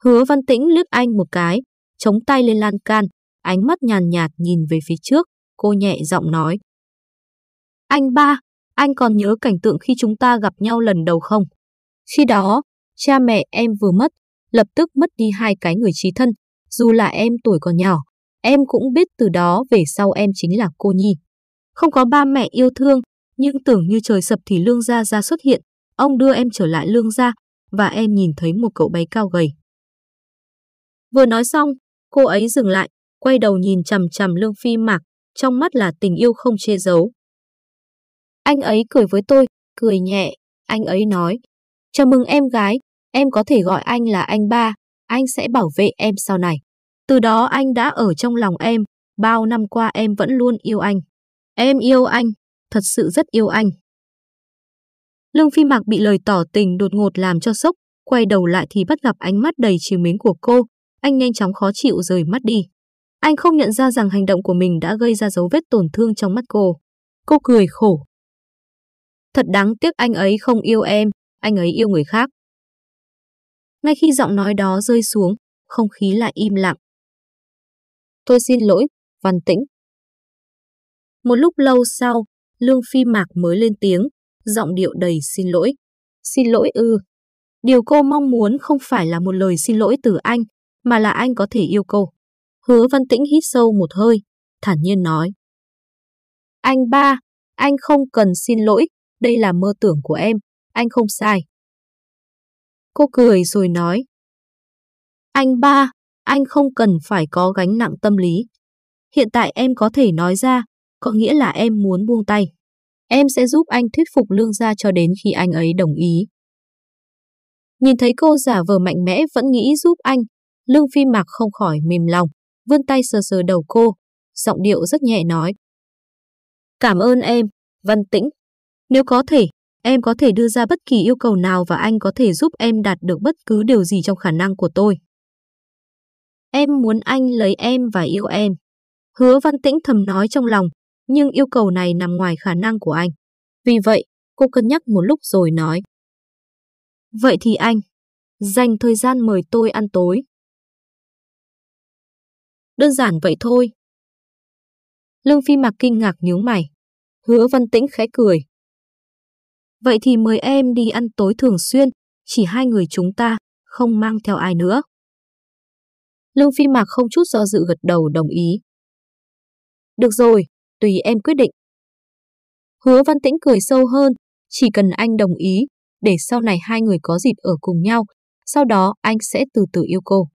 Hứa Văn Tĩnh lướt anh một cái, chống tay lên lan can, ánh mắt nhàn nhạt nhìn về phía trước, cô nhẹ giọng nói. Anh ba, anh còn nhớ cảnh tượng khi chúng ta gặp nhau lần đầu không? Khi đó, cha mẹ em vừa mất, lập tức mất đi hai cái người trí thân. Dù là em tuổi còn nhỏ, em cũng biết từ đó về sau em chính là cô Nhi. Không có ba mẹ yêu thương, nhưng tưởng như trời sập thì Lương Gia Gia xuất hiện. Ông đưa em trở lại Lương Gia, và em nhìn thấy một cậu bé cao gầy. Vừa nói xong, cô ấy dừng lại, quay đầu nhìn chằm chằm Lương Phi Mạc, trong mắt là tình yêu không che giấu. Anh ấy cười với tôi, cười nhẹ, anh ấy nói, chào mừng em gái, em có thể gọi anh là anh ba, anh sẽ bảo vệ em sau này. Từ đó anh đã ở trong lòng em, bao năm qua em vẫn luôn yêu anh. Em yêu anh, thật sự rất yêu anh. Lương Phi Mạc bị lời tỏ tình đột ngột làm cho sốc, quay đầu lại thì bắt gặp ánh mắt đầy chiều mến của cô, anh nhanh chóng khó chịu rời mắt đi. Anh không nhận ra rằng hành động của mình đã gây ra dấu vết tổn thương trong mắt cô. Cô cười khổ. Thật đáng tiếc anh ấy không yêu em, anh ấy yêu người khác. Ngay khi giọng nói đó rơi xuống, không khí lại im lặng. Tôi xin lỗi, Văn Tĩnh. Một lúc lâu sau, Lương Phi Mạc mới lên tiếng, giọng điệu đầy xin lỗi. Xin lỗi ư. Điều cô mong muốn không phải là một lời xin lỗi từ anh, mà là anh có thể yêu cô. Hứa Văn Tĩnh hít sâu một hơi, thản nhiên nói. Anh ba, anh không cần xin lỗi, đây là mơ tưởng của em, anh không sai. Cô cười rồi nói. Anh ba, anh không cần phải có gánh nặng tâm lý. Hiện tại em có thể nói ra, có nghĩa là em muốn buông tay. Em sẽ giúp anh thuyết phục lương gia cho đến khi anh ấy đồng ý. Nhìn thấy cô giả vờ mạnh mẽ vẫn nghĩ giúp anh, lương phi mạc không khỏi mềm lòng, vươn tay sờ sờ đầu cô, giọng điệu rất nhẹ nói. Cảm ơn em, Văn Tĩnh. Nếu có thể, em có thể đưa ra bất kỳ yêu cầu nào và anh có thể giúp em đạt được bất cứ điều gì trong khả năng của tôi. Em muốn anh lấy em và yêu em. Hứa Văn Tĩnh thầm nói trong lòng, nhưng yêu cầu này nằm ngoài khả năng của anh. Vì vậy, cô cân nhắc một lúc rồi nói. Vậy thì anh, dành thời gian mời tôi ăn tối. Đơn giản vậy thôi. Lương Phi Mạc kinh ngạc nhướng mày. Hứa Văn Tĩnh khẽ cười. Vậy thì mời em đi ăn tối thường xuyên, chỉ hai người chúng ta, không mang theo ai nữa. Lương Phi Mạc không chút do dự gật đầu đồng ý. Được rồi, tùy em quyết định. Hứa Văn Tĩnh cười sâu hơn, chỉ cần anh đồng ý, để sau này hai người có dịp ở cùng nhau, sau đó anh sẽ từ từ yêu cô.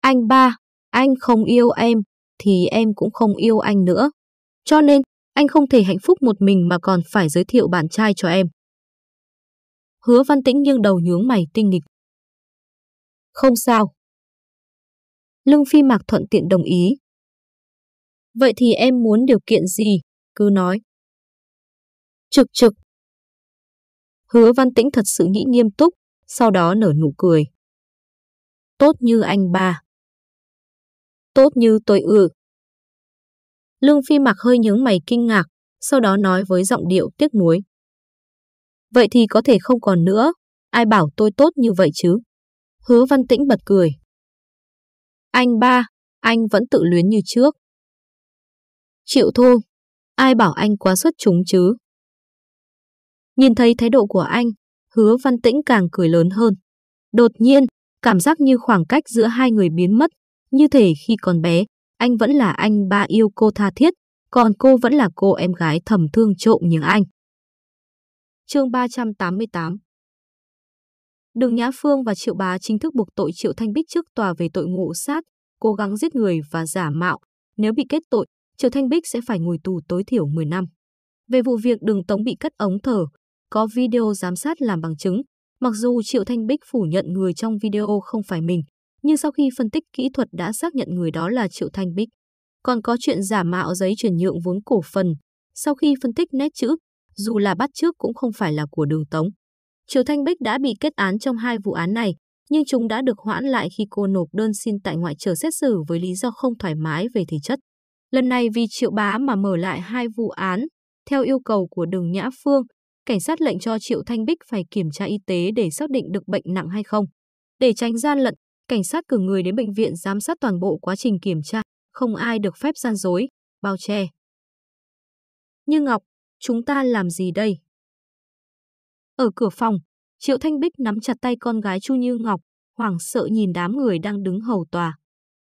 Anh ba, anh không yêu em, thì em cũng không yêu anh nữa. Cho nên, anh không thể hạnh phúc một mình mà còn phải giới thiệu bạn trai cho em. Hứa Văn Tĩnh nghiêng đầu nhướng mày tinh nghịch. Không sao. Lương Phi Mạc thuận tiện đồng ý. Vậy thì em muốn điều kiện gì? Cứ nói. Trực trực. Hứa Văn Tĩnh thật sự nghĩ nghiêm túc, sau đó nở nụ cười. Tốt như anh ba. Tốt như tôi ư. Lương Phi mặc hơi nhướng mày kinh ngạc, sau đó nói với giọng điệu tiếc nuối. Vậy thì có thể không còn nữa, ai bảo tôi tốt như vậy chứ? Hứa Văn Tĩnh bật cười. Anh ba, anh vẫn tự luyến như trước. Chịu thôi, ai bảo anh quá xuất chúng chứ? Nhìn thấy thái độ của anh, hứa văn tĩnh càng cười lớn hơn. Đột nhiên, cảm giác như khoảng cách giữa hai người biến mất, như thể khi còn bé, anh vẫn là anh ba yêu cô tha thiết, còn cô vẫn là cô em gái thầm thương trộm những anh. Chương 388 Đường Nhã Phương và Triệu Bá chính thức buộc tội Triệu Thanh Bích trước tòa về tội ngộ sát, cố gắng giết người và giả mạo. Nếu bị kết tội, Triệu Thanh Bích sẽ phải ngồi tù tối thiểu 10 năm. Về vụ việc đường Tống bị cắt ống thở, có video giám sát làm bằng chứng. Mặc dù Triệu Thanh Bích phủ nhận người trong video không phải mình, nhưng sau khi phân tích kỹ thuật đã xác nhận người đó là Triệu Thanh Bích. Còn có chuyện giả mạo giấy chuyển nhượng vốn cổ phần. Sau khi phân tích nét chữ, dù là bắt trước cũng không phải là của đường Tống. Triệu Thanh Bích đã bị kết án trong hai vụ án này, nhưng chúng đã được hoãn lại khi cô nộp đơn xin tại ngoại chờ xét xử với lý do không thoải mái về thể chất. Lần này vì Triệu Bá mà mở lại hai vụ án, theo yêu cầu của Đường Nhã Phương, cảnh sát lệnh cho Triệu Thanh Bích phải kiểm tra y tế để xác định được bệnh nặng hay không. Để tránh gian lận, cảnh sát cử người đến bệnh viện giám sát toàn bộ quá trình kiểm tra, không ai được phép gian dối, bao che. Như Ngọc, chúng ta làm gì đây? Ở cửa phòng, Triệu Thanh Bích nắm chặt tay con gái Chu Như Ngọc, hoảng sợ nhìn đám người đang đứng hầu tòa.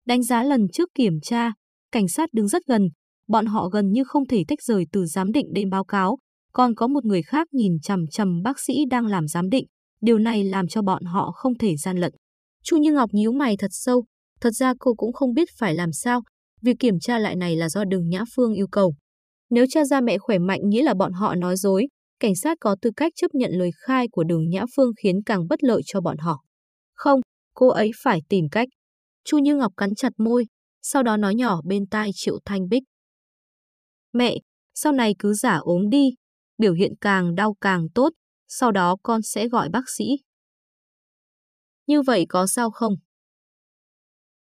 Đánh giá lần trước kiểm tra, cảnh sát đứng rất gần, bọn họ gần như không thể tách rời từ giám định đến báo cáo, còn có một người khác nhìn chằm chằm bác sĩ đang làm giám định, điều này làm cho bọn họ không thể gian lận. Chu Như Ngọc nhíu mày thật sâu, thật ra cô cũng không biết phải làm sao, việc kiểm tra lại này là do Đường Nhã Phương yêu cầu. Nếu cha ra mẹ khỏe mạnh nghĩa là bọn họ nói dối, cảnh sát có tư cách chấp nhận lời khai của Đường Nhã Phương khiến càng bất lợi cho bọn họ. Không, cô ấy phải tìm cách. Chu Như Ngọc cắn chặt môi, sau đó nói nhỏ bên tai Triệu Thanh Bích. Mẹ, sau này cứ giả ốm đi, biểu hiện càng đau càng tốt, sau đó con sẽ gọi bác sĩ. Như vậy có sao không?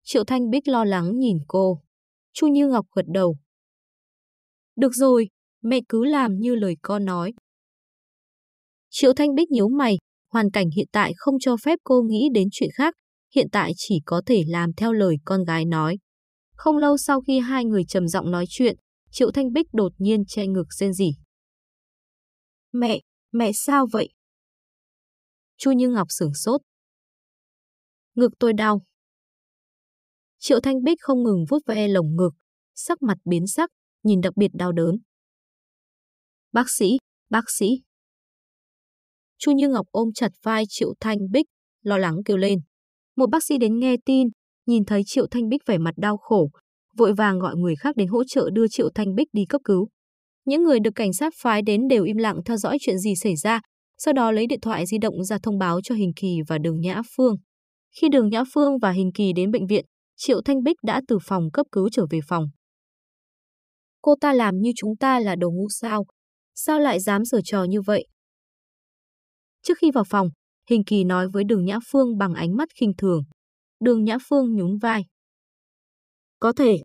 Triệu Thanh Bích lo lắng nhìn cô. Chu Như Ngọc gật đầu. Được rồi, mẹ cứ làm như lời con nói. Triệu Thanh Bích nhíu mày, hoàn cảnh hiện tại không cho phép cô nghĩ đến chuyện khác, hiện tại chỉ có thể làm theo lời con gái nói. Không lâu sau khi hai người trầm giọng nói chuyện, Triệu Thanh Bích đột nhiên che ngực rên rỉ. Mẹ, mẹ sao vậy? Chu Như Ngọc sửng sốt. Ngực tôi đau. Triệu Thanh Bích không ngừng vuốt ve lồng ngực, sắc mặt biến sắc, nhìn đặc biệt đau đớn. Bác sĩ, bác sĩ. Chu Như Ngọc ôm chặt vai Triệu Thanh Bích, lo lắng kêu lên. Một bác sĩ đến nghe tin, nhìn thấy Triệu Thanh Bích vẻ mặt đau khổ, vội vàng gọi người khác đến hỗ trợ đưa Triệu Thanh Bích đi cấp cứu. Những người được cảnh sát phái đến đều im lặng theo dõi chuyện gì xảy ra, sau đó lấy điện thoại di động ra thông báo cho Hình Kỳ và Đường Nhã Phương. Khi Đường Nhã Phương và Hình Kỳ đến bệnh viện, Triệu Thanh Bích đã từ phòng cấp cứu trở về phòng. Cô ta làm như chúng ta là đồ ngu sao? Sao lại dám giở trò như vậy? Trước khi vào phòng, Hình Kỳ nói với Đường Nhã Phương bằng ánh mắt khinh thường. Đường Nhã Phương nhún vai. Có thể.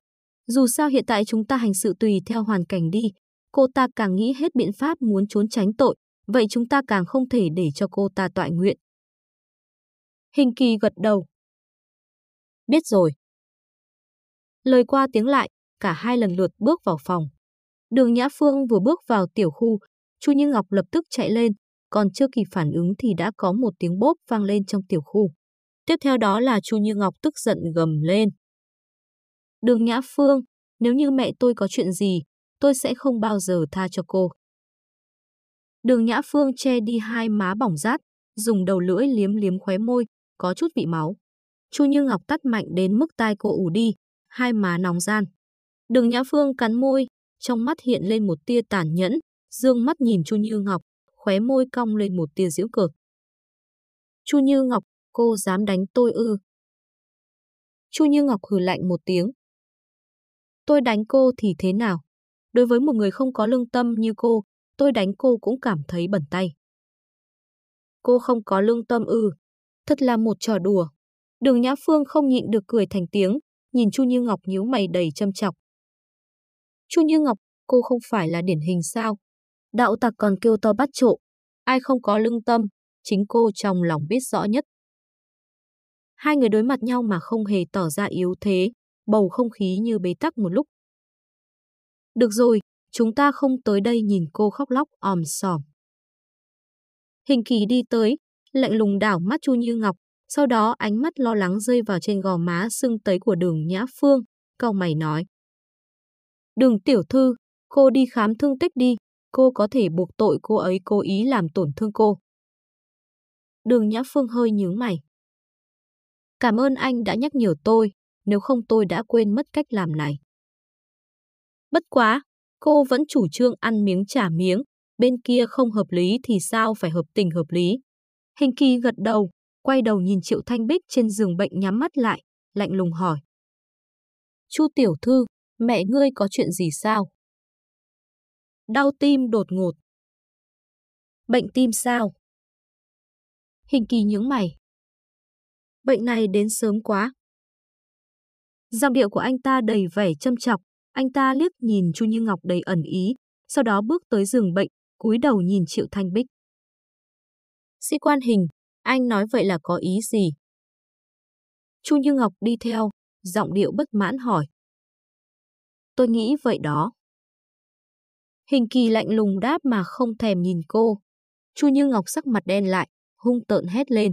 Dù sao hiện tại chúng ta hành sự tùy theo hoàn cảnh đi. Cô ta càng nghĩ hết biện pháp muốn trốn tránh tội, vậy chúng ta càng không thể để cho cô ta tọa nguyện. Hình Kỳ gật đầu. Biết rồi. Lời qua tiếng lại, cả hai lần lượt bước vào phòng. Đường Nhã Phương vừa bước vào tiểu khu, Chu Như Ngọc lập tức chạy lên, còn chưa kịp phản ứng thì đã có một tiếng bốp vang lên trong tiểu khu. Tiếp theo đó là Chu Như Ngọc tức giận gầm lên. Đường Nhã Phương, nếu như mẹ tôi có chuyện gì, tôi sẽ không bao giờ tha cho cô. Đường Nhã Phương che đi hai má bỏng rát, dùng đầu lưỡi liếm liếm khóe môi, có chút vị máu. Chu Như Ngọc tắt mạnh đến mức tai cô ủ đi, hai má nóng gian. Đường Nhã Phương cắn môi, trong mắt hiện lên một tia tàn nhẫn, dương mắt nhìn Chu Như Ngọc, khóe môi cong lên một tia giễu cợt. Chu Như Ngọc, cô dám đánh tôi ư? Chu Như Ngọc hừ lạnh một tiếng. Tôi đánh cô thì thế nào? Đối với một người không có lương tâm như cô, tôi đánh cô cũng cảm thấy bẩn tay. Cô không có lương tâm ư? Thật là một trò đùa. Đường Nhã Phương không nhịn được cười thành tiếng, nhìn Chu Như Ngọc nhíu mày đầy châm chọc. Chu Như Ngọc, cô không phải là điển hình sao? Đạo tặc còn kêu to bắt trộm. Ai không có lương tâm, chính cô trong lòng biết rõ nhất. Hai người đối mặt nhau mà không hề tỏ ra yếu thế, bầu không khí như bế tắc một lúc. Được rồi, chúng ta không tới đây nhìn cô khóc lóc òm sòm. Hình kỳ đi tới, lạnh lùng đảo mắt Chu Như Ngọc, sau đó ánh mắt lo lắng rơi vào trên gò má sưng tấy của đường Nhã Phương, cau mày nói. Đường tiểu thư, cô đi khám thương tích đi, cô có thể buộc tội cô ấy cố ý làm tổn thương cô. Đường Nhã Phương hơi nhướng mày. Cảm ơn anh đã nhắc nhở tôi, nếu không tôi đã quên mất cách làm này. Bất quá, cô vẫn chủ trương ăn miếng trả miếng, bên kia không hợp lý thì sao phải hợp tình hợp lý. Hình kỳ gật đầu, quay đầu nhìn Triệu Thanh Bích trên giường bệnh nhắm mắt lại, lạnh lùng hỏi. Chu tiểu thư, mẹ ngươi có chuyện gì sao? Đau tim đột ngột. Bệnh tim sao? Hình kỳ nhướng mày. Bệnh này đến sớm quá. Giọng điệu của anh ta đầy vẻ châm chọc, anh ta liếc nhìn Chu Như Ngọc đầy ẩn ý, sau đó bước tới giường bệnh, cúi đầu nhìn Triệu Thanh Bích. Sĩ quan hình, anh nói vậy là có ý gì? Chu Như Ngọc đi theo, giọng điệu bất mãn hỏi. Tôi nghĩ vậy đó. Hình kỳ lạnh lùng đáp mà không thèm nhìn cô. Chu Như Ngọc sắc mặt đen lại, hung tợn hét lên.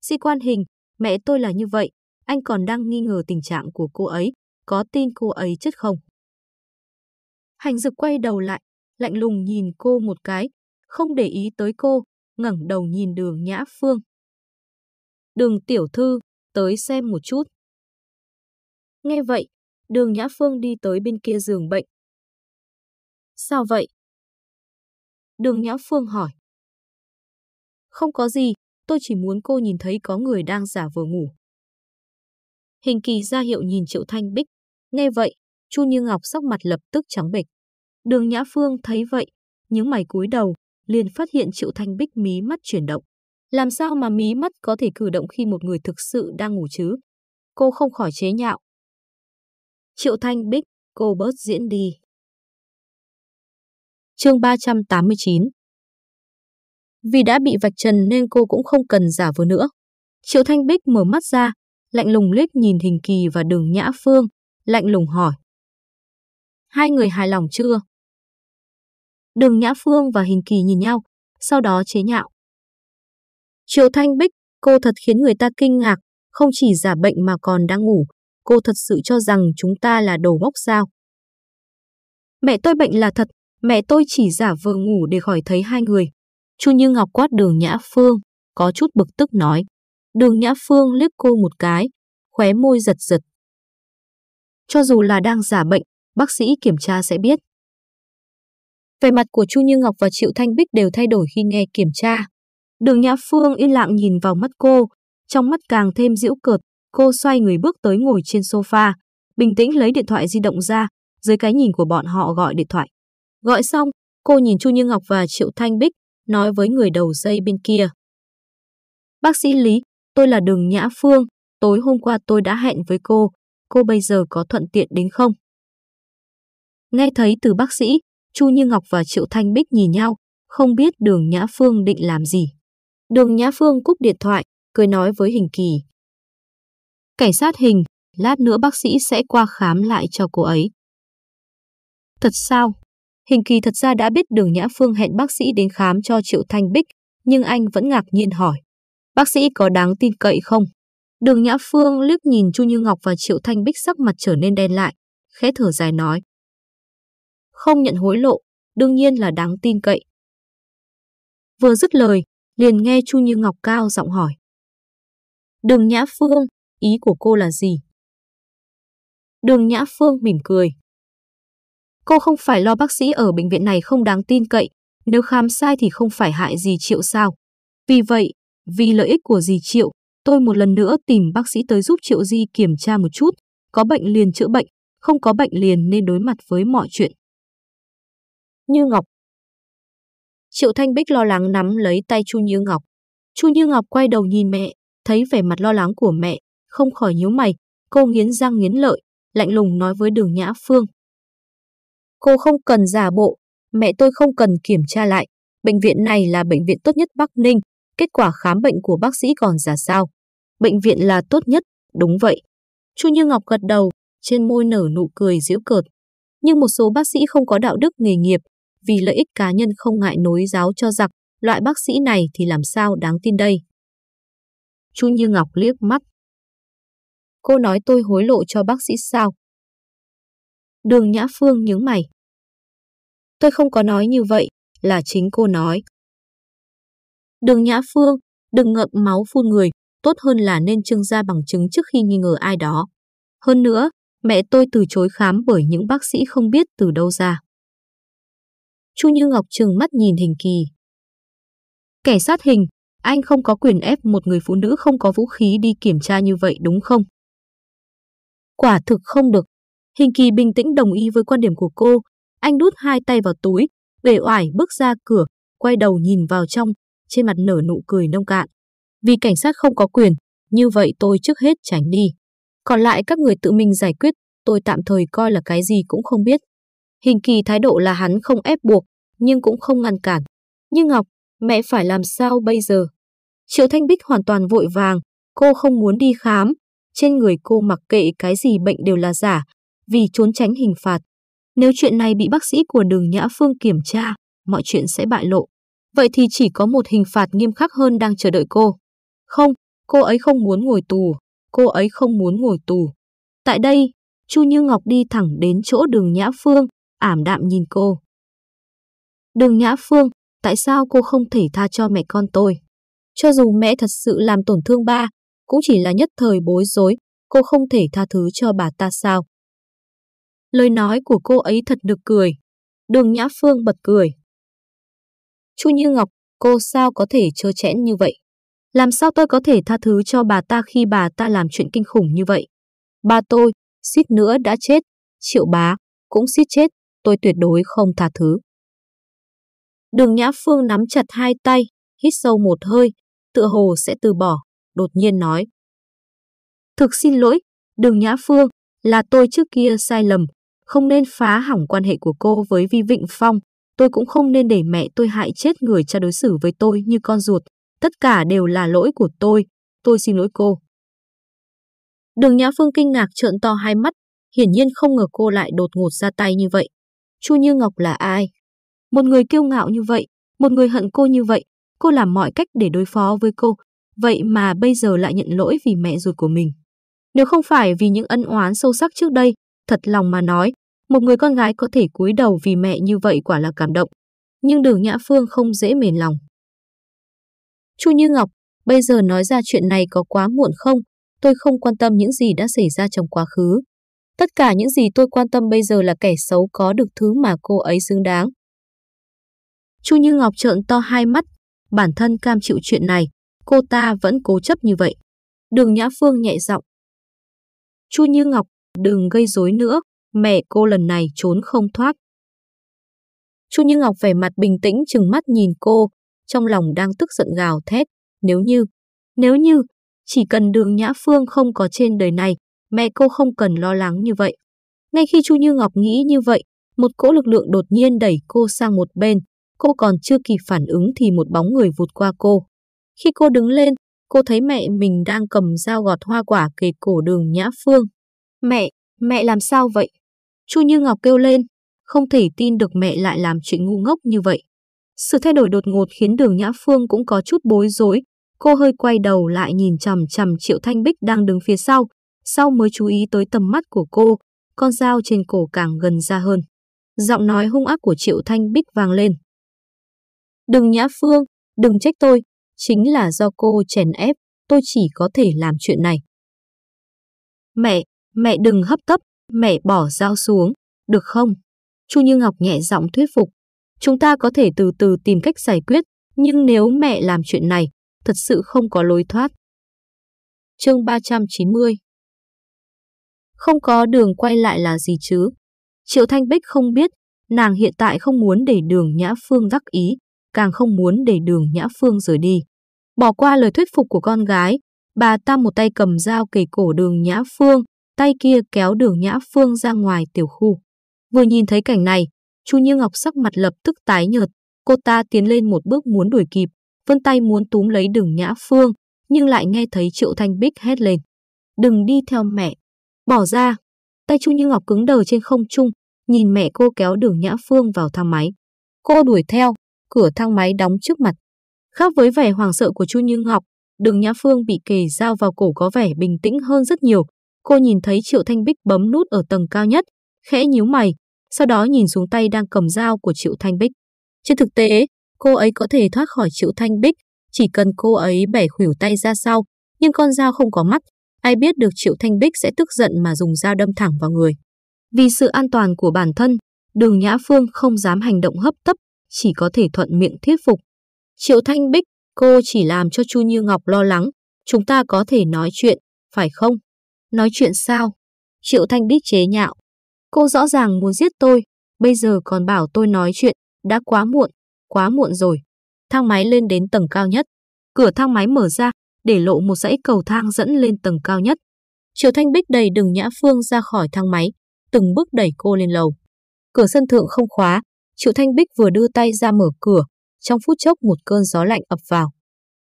Sĩ quan hình, mẹ tôi là như vậy, anh còn đang nghi ngờ tình trạng của cô ấy, có tin cô ấy chết không? Hành dực quay đầu lại, lạnh lùng nhìn cô một cái, không để ý tới cô, ngẩng đầu nhìn đường Nhã Phương. Đường tiểu thư, tới xem một chút. Nghe vậy, đường Nhã Phương đi tới bên kia giường bệnh. Sao vậy? Đường Nhã Phương hỏi. Không có gì, tôi chỉ muốn cô nhìn thấy có người đang giả vờ ngủ. Hình kỳ ra hiệu nhìn Triệu Thanh Bích. Nghe vậy, Chu Như Ngọc sắc mặt lập tức trắng bệch. Đường Nhã Phương thấy vậy, những mày cúi đầu, liền phát hiện Triệu Thanh Bích mí mắt chuyển động. Làm sao mà mí mắt có thể cử động khi một người thực sự đang ngủ chứ? Cô không khỏi chế nhạo. Triệu Thanh Bích, cô bớt diễn đi. Chương 389 vì đã bị vạch trần nên cô cũng không cần giả vờ nữa. Triệu Thanh Bích mở mắt ra, lạnh lùng liếc nhìn Hình Kỳ và Đường Nhã Phương, lạnh lùng hỏi. Hai người hài lòng chưa? Đường Nhã Phương và Hình Kỳ nhìn nhau, sau đó chế nhạo. Triệu Thanh Bích, cô thật khiến người ta kinh ngạc, không chỉ giả bệnh mà còn đang ngủ. Cô thật sự cho rằng chúng ta là đầu ngốc sao? Mẹ tôi bệnh là thật, mẹ tôi chỉ giả vờ ngủ để khỏi thấy hai người. Chu Như Ngọc quát đường Nhã Phương, có chút bực tức nói. Đường Nhã Phương liếc cô một cái, khóe môi giật giật. Cho dù là đang giả bệnh, bác sĩ kiểm tra sẽ biết. Về mặt của Chu Như Ngọc và Triệu Thanh Bích đều thay đổi khi nghe kiểm tra. Đường Nhã Phương yên lặng nhìn vào mắt cô, trong mắt càng thêm giễu cợt, cô xoay người bước tới ngồi trên sofa, bình tĩnh lấy điện thoại di động ra, dưới cái nhìn của bọn họ gọi điện thoại. Gọi xong, cô nhìn Chu Như Ngọc và Triệu Thanh Bích, nói với người đầu dây bên kia. Bác sĩ Lý, tôi là Đường Nhã Phương, tối hôm qua tôi đã hẹn với cô, cô bây giờ có thuận tiện đến không? Nghe thấy từ bác sĩ, Chu Như Ngọc và Triệu Thanh Bích nhìn nhau, không biết Đường Nhã Phương định làm gì. Đường Nhã Phương cúp điện thoại, cười nói với Hình Kỳ. Cảnh sát Hình, lát nữa bác sĩ sẽ qua khám lại cho cô ấy. Thật sao? Hình Kỳ thật ra đã biết Đường Nhã Phương hẹn bác sĩ đến khám cho Triệu Thanh Bích, nhưng anh vẫn ngạc nhiên hỏi. Bác sĩ có đáng tin cậy không? Đường Nhã Phương liếc nhìn Chu Như Ngọc và Triệu Thanh Bích sắc mặt trở nên đen lại, khẽ thở dài nói. Không nhận hối lộ, đương nhiên là đáng tin cậy. Vừa dứt lời, liền nghe Chu Như Ngọc cao giọng hỏi. Đường Nhã Phương, ý của cô là gì? Đường Nhã Phương mỉm cười. Cô không phải lo bác sĩ ở bệnh viện này không đáng tin cậy, nếu khám sai thì không phải hại gì Triệu sao. Vì vậy, vì lợi ích của dì Triệu, tôi một lần nữa tìm bác sĩ tới giúp Triệu Di kiểm tra một chút, có bệnh liền chữa bệnh, không có bệnh liền nên đối mặt với mọi chuyện. Như Ngọc Triệu Thanh Bích lo lắng nắm lấy tay Chu Như Ngọc. Chu Như Ngọc quay đầu nhìn mẹ, thấy vẻ mặt lo lắng của mẹ, không khỏi nhíu mày, cô nghiến răng nghiến lợi, lạnh lùng nói với Đường Nhã Phương. Cô không cần giả bộ, mẹ tôi không cần kiểm tra lại, bệnh viện này là bệnh viện tốt nhất Bắc Ninh, kết quả khám bệnh của bác sĩ còn giả sao. Bệnh viện là tốt nhất, đúng vậy. Chu Như Ngọc gật đầu, trên môi nở nụ cười giễu cợt. Nhưng một số bác sĩ không có đạo đức nghề nghiệp, vì lợi ích cá nhân không ngại nối giáo cho giặc, loại bác sĩ này thì làm sao đáng tin đây. Chu Như Ngọc liếc mắt. Cô nói tôi hối lộ cho bác sĩ sao? Đường Nhã Phương nhướng mày. Tôi không có nói như vậy, là chính cô nói. Đường Nhã Phương, đừng ngậm máu phun người, tốt hơn là nên trưng ra bằng chứng trước khi nghi ngờ ai đó. Hơn nữa, mẹ tôi từ chối khám bởi những bác sĩ không biết từ đâu ra. Chu Như Ngọc trừng mắt nhìn Hình Kỳ. Kẻ sát hình, anh không có quyền ép một người phụ nữ không có vũ khí đi kiểm tra như vậy đúng không? Quả thực không được. Hình Kỳ bình tĩnh đồng ý với quan điểm của cô. Anh đút hai tay vào túi, bể oải bước ra cửa, quay đầu nhìn vào trong, trên mặt nở nụ cười nông cạn. Vì cảnh sát không có quyền, như vậy tôi trước hết tránh đi. Còn lại các người tự mình giải quyết, tôi tạm thời coi là cái gì cũng không biết. Hình kỳ thái độ là hắn không ép buộc, nhưng cũng không ngăn cản. Như Ngọc, mẹ phải làm sao bây giờ? Triệu Thanh Bích hoàn toàn vội vàng, cô không muốn đi khám. Trên người cô mặc kệ cái gì bệnh đều là giả, vì trốn tránh hình phạt. Nếu chuyện này bị bác sĩ của đường Nhã Phương kiểm tra, mọi chuyện sẽ bại lộ. Vậy thì chỉ có một hình phạt nghiêm khắc hơn đang chờ đợi cô. Không, cô ấy không muốn ngồi tù. Cô ấy không muốn ngồi tù. Tại đây, Chu Như Ngọc đi thẳng đến chỗ đường Nhã Phương, ảm đạm nhìn cô. Đường Nhã Phương, tại sao cô không thể tha cho mẹ con tôi? Cho dù mẹ thật sự làm tổn thương ba, cũng chỉ là nhất thời bối rối, cô không thể tha thứ cho bà ta sao? Lời nói của cô ấy thật được cười. Đường Nhã Phương bật cười. Chu Như Ngọc, cô sao có thể trơ chẽn như vậy? Làm sao tôi có thể tha thứ cho bà ta khi bà ta làm chuyện kinh khủng như vậy? Ba tôi, suýt nữa đã chết, triệu bá, cũng suýt chết, tôi tuyệt đối không tha thứ. Đường Nhã Phương nắm chặt hai tay, hít sâu một hơi, tựa hồ sẽ từ bỏ, đột nhiên nói. Thực xin lỗi, đường Nhã Phương, là tôi trước kia sai lầm, không nên phá hỏng quan hệ của cô với Vi Vịnh Phong, tôi cũng không nên để mẹ tôi hại chết người cha đối xử với tôi như con ruột. Tất cả đều là lỗi của tôi. Tôi xin lỗi cô. Đường Nhã Phương kinh ngạc trợn to hai mắt, hiển nhiên không ngờ cô lại đột ngột ra tay như vậy. Chu Như Ngọc là ai? Một người kiêu ngạo như vậy, một người hận cô như vậy, cô làm mọi cách để đối phó với cô, vậy mà bây giờ lại nhận lỗi vì mẹ ruột của mình. Nếu không phải vì những ân oán sâu sắc trước đây, thật lòng mà nói, một người con gái có thể cúi đầu vì mẹ như vậy quả là cảm động. Nhưng đường Nhã Phương không dễ mềm lòng. Chu Như Ngọc, bây giờ nói ra chuyện này có quá muộn không? Tôi không quan tâm những gì đã xảy ra trong quá khứ. Tất cả những gì tôi quan tâm bây giờ là kẻ xấu có được thứ mà cô ấy xứng đáng. Chu Như Ngọc trợn to hai mắt, bản thân cam chịu chuyện này, cô ta vẫn cố chấp như vậy. Đường Nhã Phương nhẹ giọng. Chu Như Ngọc, đừng gây rối nữa, mẹ cô lần này trốn không thoát. Chu Như Ngọc vẻ mặt bình tĩnh chừng mắt nhìn cô, trong lòng đang tức giận gào thét. Nếu như, nếu như, chỉ cần đường Nhã Phương không có trên đời này, mẹ cô không cần lo lắng như vậy. Ngay khi Chu Như Ngọc nghĩ như vậy, một cỗ lực lượng đột nhiên đẩy cô sang một bên. Cô còn chưa kịp phản ứng thì một bóng người vụt qua cô. Khi cô đứng lên, cô thấy mẹ mình đang cầm dao gọt hoa quả kề cổ đường Nhã Phương. Mẹ, mẹ làm sao vậy? Chu Như Ngọc kêu lên, không thể tin được mẹ lại làm chuyện ngu ngốc như vậy. Sự thay đổi đột ngột khiến đường Nhã Phương cũng có chút bối rối. Cô hơi quay đầu lại nhìn chằm chằm Triệu Thanh Bích đang đứng phía sau, sau mới chú ý tới tầm mắt của cô, con dao trên cổ càng gần ra hơn. Giọng nói hung ác của Triệu Thanh Bích vang lên. Đừng Nhã Phương, đừng trách tôi, chính là do cô chèn ép, tôi chỉ có thể làm chuyện này. Mẹ, mẹ đừng hấp tấp, mẹ bỏ dao xuống, được không? Chu Như Ngọc nhẹ giọng thuyết phục. Chúng ta có thể từ từ tìm cách giải quyết, nhưng nếu mẹ làm chuyện này, thật sự không có lối thoát. Chương 390 Không có đường quay lại là gì chứ? Triệu Thanh Bích không biết, nàng hiện tại không muốn để đường Nhã Phương đắc ý, càng không muốn để đường Nhã Phương rời đi. Bỏ qua lời thuyết phục của con gái, bà ta một tay cầm dao kề cổ đường Nhã Phương, tay kia kéo đường Nhã Phương ra ngoài tiểu khu. Vừa nhìn thấy cảnh này, Chu Như Ngọc sắc mặt lập tức tái nhợt, cô ta tiến lên một bước muốn đuổi kịp, vươn tay muốn túm lấy đường Nhã Phương, nhưng lại nghe thấy Triệu Thanh Bích hét lên. Đừng đi theo mẹ. Bỏ ra. Tay Chu Như Ngọc cứng đờ trên không trung, nhìn mẹ cô kéo đường Nhã Phương vào thang máy. Cô đuổi theo, cửa thang máy đóng trước mặt. Khác với vẻ hoàng sợ của Chu Như Ngọc, đường Nhã Phương bị kề dao vào cổ có vẻ bình tĩnh hơn rất nhiều. Cô nhìn thấy Triệu Thanh Bích bấm nút ở tầng cao nhất, khẽ nhíu mày, sau đó nhìn xuống tay đang cầm dao của Triệu Thanh Bích. Trên thực tế, cô ấy có thể thoát khỏi Triệu Thanh Bích, chỉ cần cô ấy bẻ khuỷu tay ra sau, nhưng con dao không có mắt, ai biết được Triệu Thanh Bích sẽ tức giận mà dùng dao đâm thẳng vào người. Vì sự an toàn của bản thân, Đường Nhã Phương không dám hành động hấp tấp, chỉ có thể thuận miệng thuyết phục. Triệu Thanh Bích, cô chỉ làm cho Chu Như Ngọc lo lắng, chúng ta có thể nói chuyện, phải không? Nói chuyện sao? Triệu Thanh Bích chế nhạo. Cô rõ ràng muốn giết tôi, bây giờ còn bảo tôi nói chuyện, đã quá muộn, quá muộn rồi. Thang máy lên đến tầng cao nhất. Cửa thang máy mở ra, để lộ một dãy cầu thang dẫn lên tầng cao nhất. Triệu Thanh Bích đẩy đường Nhã Phương ra khỏi thang máy, từng bước đẩy cô lên lầu. Cửa sân thượng không khóa, Triệu Thanh Bích vừa đưa tay ra mở cửa, trong phút chốc một cơn gió lạnh ập vào.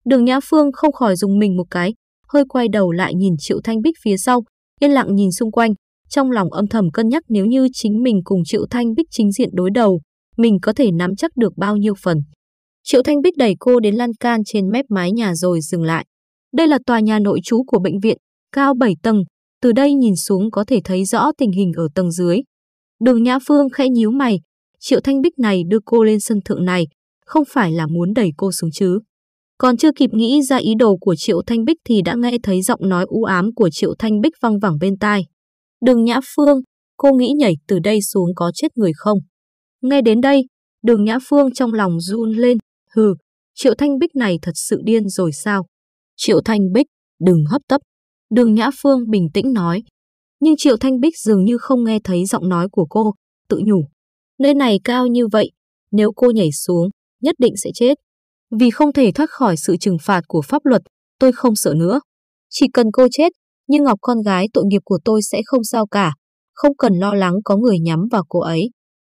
Đường Nhã Phương không khỏi dùng mình một cái, hơi quay đầu lại nhìn Triệu Thanh Bích phía sau, yên lặng nhìn xung quanh, trong lòng âm thầm cân nhắc nếu như chính mình cùng Triệu Thanh Bích chính diện đối đầu, mình có thể nắm chắc được bao nhiêu phần. Triệu Thanh Bích đẩy cô đến lan can trên mép mái nhà rồi dừng lại. Đây là tòa nhà nội trú của bệnh viện, cao 7 tầng, từ đây nhìn xuống có thể thấy rõ tình hình ở tầng dưới. Đường Nhã Phương khẽ nhíu mày, Triệu Thanh Bích này đưa cô lên sân thượng này, không phải là muốn đẩy cô xuống chứ. Còn chưa kịp nghĩ ra ý đồ của Triệu Thanh Bích thì đã nghe thấy giọng nói u ám của Triệu Thanh Bích văng vẳng bên tai. Đường Nhã Phương, cô nghĩ nhảy từ đây xuống có chết người không? Nghe đến đây, đường Nhã Phương trong lòng run lên, hừ, Triệu Thanh Bích này thật sự điên rồi sao? Triệu Thanh Bích, đừng hấp tấp. Đường Nhã Phương bình tĩnh nói. Nhưng Triệu Thanh Bích dường như không nghe thấy giọng nói của cô, tự nhủ. Nơi này cao như vậy, nếu cô nhảy xuống, nhất định sẽ chết. Vì không thể thoát khỏi sự trừng phạt của pháp luật, tôi không sợ nữa. Chỉ cần cô chết, nhưng Ngọc con gái tội nghiệp của tôi sẽ không sao cả. Không cần lo lắng có người nhắm vào cô ấy.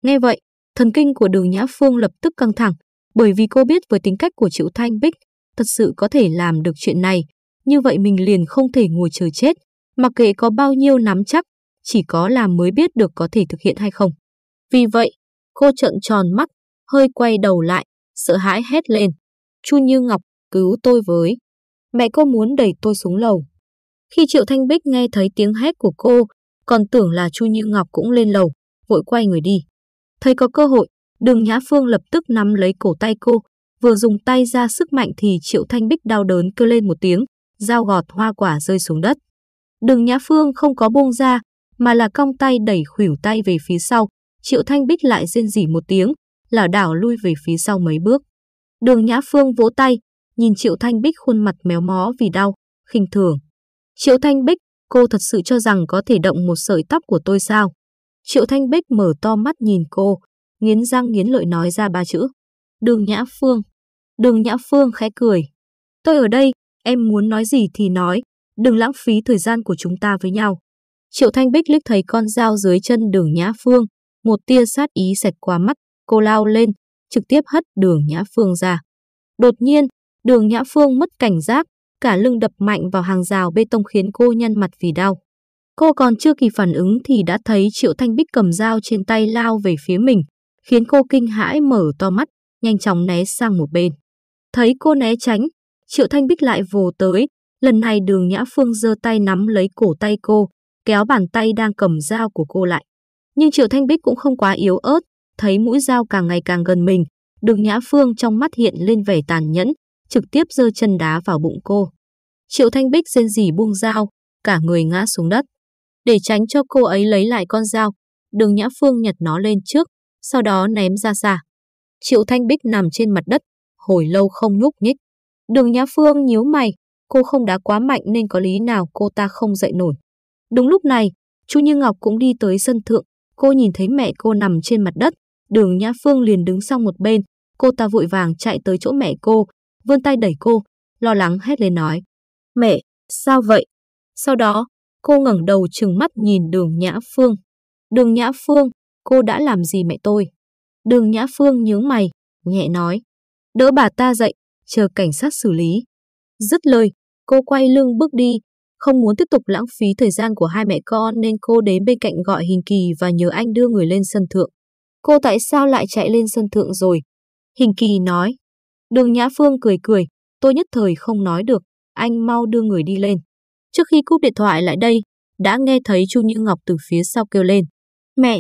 Nghe vậy, Thần kinh của đường Nhã Phương lập tức căng thẳng, bởi vì cô biết với tính cách của Triệu Thanh Bích, thật sự có thể làm được chuyện này, như vậy mình liền không thể ngồi chờ chết, mặc kệ có bao nhiêu nắm chắc, chỉ có làm mới biết được có thể thực hiện hay không. Vì vậy, cô trợn tròn mắt, hơi quay đầu lại, sợ hãi hét lên. Chu Như Ngọc, cứu tôi với. Mẹ cô muốn đẩy tôi xuống lầu. Khi Triệu Thanh Bích nghe thấy tiếng hét của cô, còn tưởng là Chu Như Ngọc cũng lên lầu, vội quay người đi. Thấy có cơ hội, đường Nhã Phương lập tức nắm lấy cổ tay cô, vừa dùng tay ra sức mạnh thì Triệu Thanh Bích đau đớn kêu lên một tiếng, dao gọt hoa quả rơi xuống đất. Đường Nhã Phương không có buông ra, mà là cong tay đẩy khuỷu tay về phía sau, Triệu Thanh Bích lại rên rỉ một tiếng, lảo đảo lui về phía sau mấy bước. Đường Nhã Phương vỗ tay, nhìn Triệu Thanh Bích khuôn mặt méo mó vì đau, khinh thường. Triệu Thanh Bích, cô thật sự cho rằng có thể động một sợi tóc của tôi sao? Triệu Thanh Bích mở to mắt nhìn cô, nghiến răng nghiến lợi nói ra ba chữ. Đường Nhã Phương. Đường Nhã Phương khẽ cười. Tôi ở đây, em muốn nói gì thì nói, đừng lãng phí thời gian của chúng ta với nhau. Triệu Thanh Bích liếc thấy con dao dưới chân đường Nhã Phương, một tia sát ý xẹt qua mắt, cô lao lên, trực tiếp hất đường Nhã Phương ra. Đột nhiên, đường Nhã Phương mất cảnh giác, cả lưng đập mạnh vào hàng rào bê tông khiến cô nhăn mặt vì đau. Cô còn chưa kịp phản ứng thì đã thấy Triệu Thanh Bích cầm dao trên tay lao về phía mình, khiến cô kinh hãi mở to mắt, nhanh chóng né sang một bên. Thấy cô né tránh, Triệu Thanh Bích lại vồ tới, lần này đường Nhã Phương giơ tay nắm lấy cổ tay cô, kéo bàn tay đang cầm dao của cô lại. Nhưng Triệu Thanh Bích cũng không quá yếu ớt, thấy mũi dao càng ngày càng gần mình, đường Nhã Phương trong mắt hiện lên vẻ tàn nhẫn, trực tiếp giơ chân đá vào bụng cô. Triệu Thanh Bích rên rỉ buông dao, cả người ngã xuống đất. Để tránh cho cô ấy lấy lại con dao, đường Nhã Phương nhặt nó lên trước, sau đó ném ra xa. Triệu Thanh Bích nằm trên mặt đất, hồi lâu không nhúc nhích. Đường Nhã Phương nhíu mày, cô không đá quá mạnh nên có lý nào cô ta không dậy nổi. Đúng lúc này, Chu Như Ngọc cũng đi tới sân thượng, cô nhìn thấy mẹ cô nằm trên mặt đất, đường Nhã Phương liền đứng sang một bên, cô ta vội vàng chạy tới chỗ mẹ cô, vươn tay đẩy cô, lo lắng hét lên nói. Mẹ, sao vậy? Sau đó, cô ngẩng đầu trừng mắt nhìn đường Nhã Phương. Đường Nhã Phương, cô đã làm gì mẹ tôi? Đường Nhã Phương nhướng mày, nhẹ nói. Đỡ bà ta dậy, chờ cảnh sát xử lý. Dứt lời, cô quay lưng bước đi, không muốn tiếp tục lãng phí thời gian của hai mẹ con nên cô đến bên cạnh gọi Hình Kỳ và nhờ anh đưa người lên sân thượng. Cô tại sao lại chạy lên sân thượng rồi? Hình Kỳ nói. Đường Nhã Phương cười cười, tôi nhất thời không nói được, anh mau đưa người đi lên. Trước khi cúp điện thoại lại đây, đã nghe thấy Chu Như Ngọc từ phía sau kêu lên. Mẹ!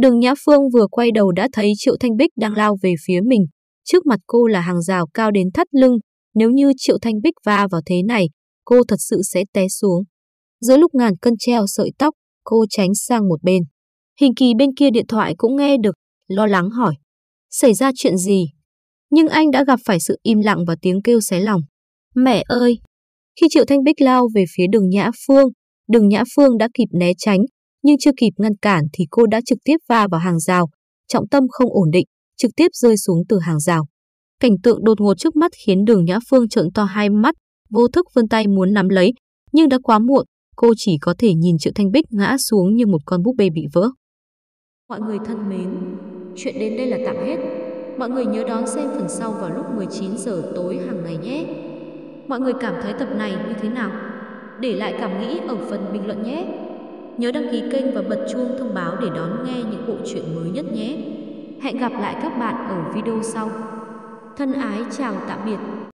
Đường Nhã Phương vừa quay đầu đã thấy Triệu Thanh Bích đang lao về phía mình. Trước mặt cô là hàng rào cao đến thắt lưng. Nếu như Triệu Thanh Bích va vào thế này, cô thật sự sẽ té xuống. Giữa lúc ngàn cân treo sợi tóc, cô tránh sang một bên. Hình kỳ bên kia điện thoại cũng nghe được, lo lắng hỏi. Xảy ra chuyện gì? Nhưng anh đã gặp phải sự im lặng và tiếng kêu xé lòng. Mẹ ơi! Khi Triệu Thanh Bích lao về phía đường Nhã Phương, đường Nhã Phương đã kịp né tránh, nhưng chưa kịp ngăn cản thì cô đã trực tiếp va vào hàng rào, trọng tâm không ổn định, trực tiếp rơi xuống từ hàng rào. Cảnh tượng đột ngột trước mắt khiến đường Nhã Phương trợn to hai mắt, vô thức vươn tay muốn nắm lấy, nhưng đã quá muộn, cô chỉ có thể nhìn Triệu Thanh Bích ngã xuống như một con búp bê bị vỡ. Mọi người thân mến, chuyện đến đây là tạm hết. Mọi người nhớ đón xem phần sau vào lúc 19 giờ tối hàng ngày nhé. Mọi người cảm thấy tập này như thế nào? Để lại cảm nghĩ ở phần bình luận nhé. Nhớ đăng ký kênh và bật chuông thông báo để đón nghe những bộ truyện mới nhất nhé. Hẹn gặp lại các bạn ở video sau. Thân ái chào tạm biệt.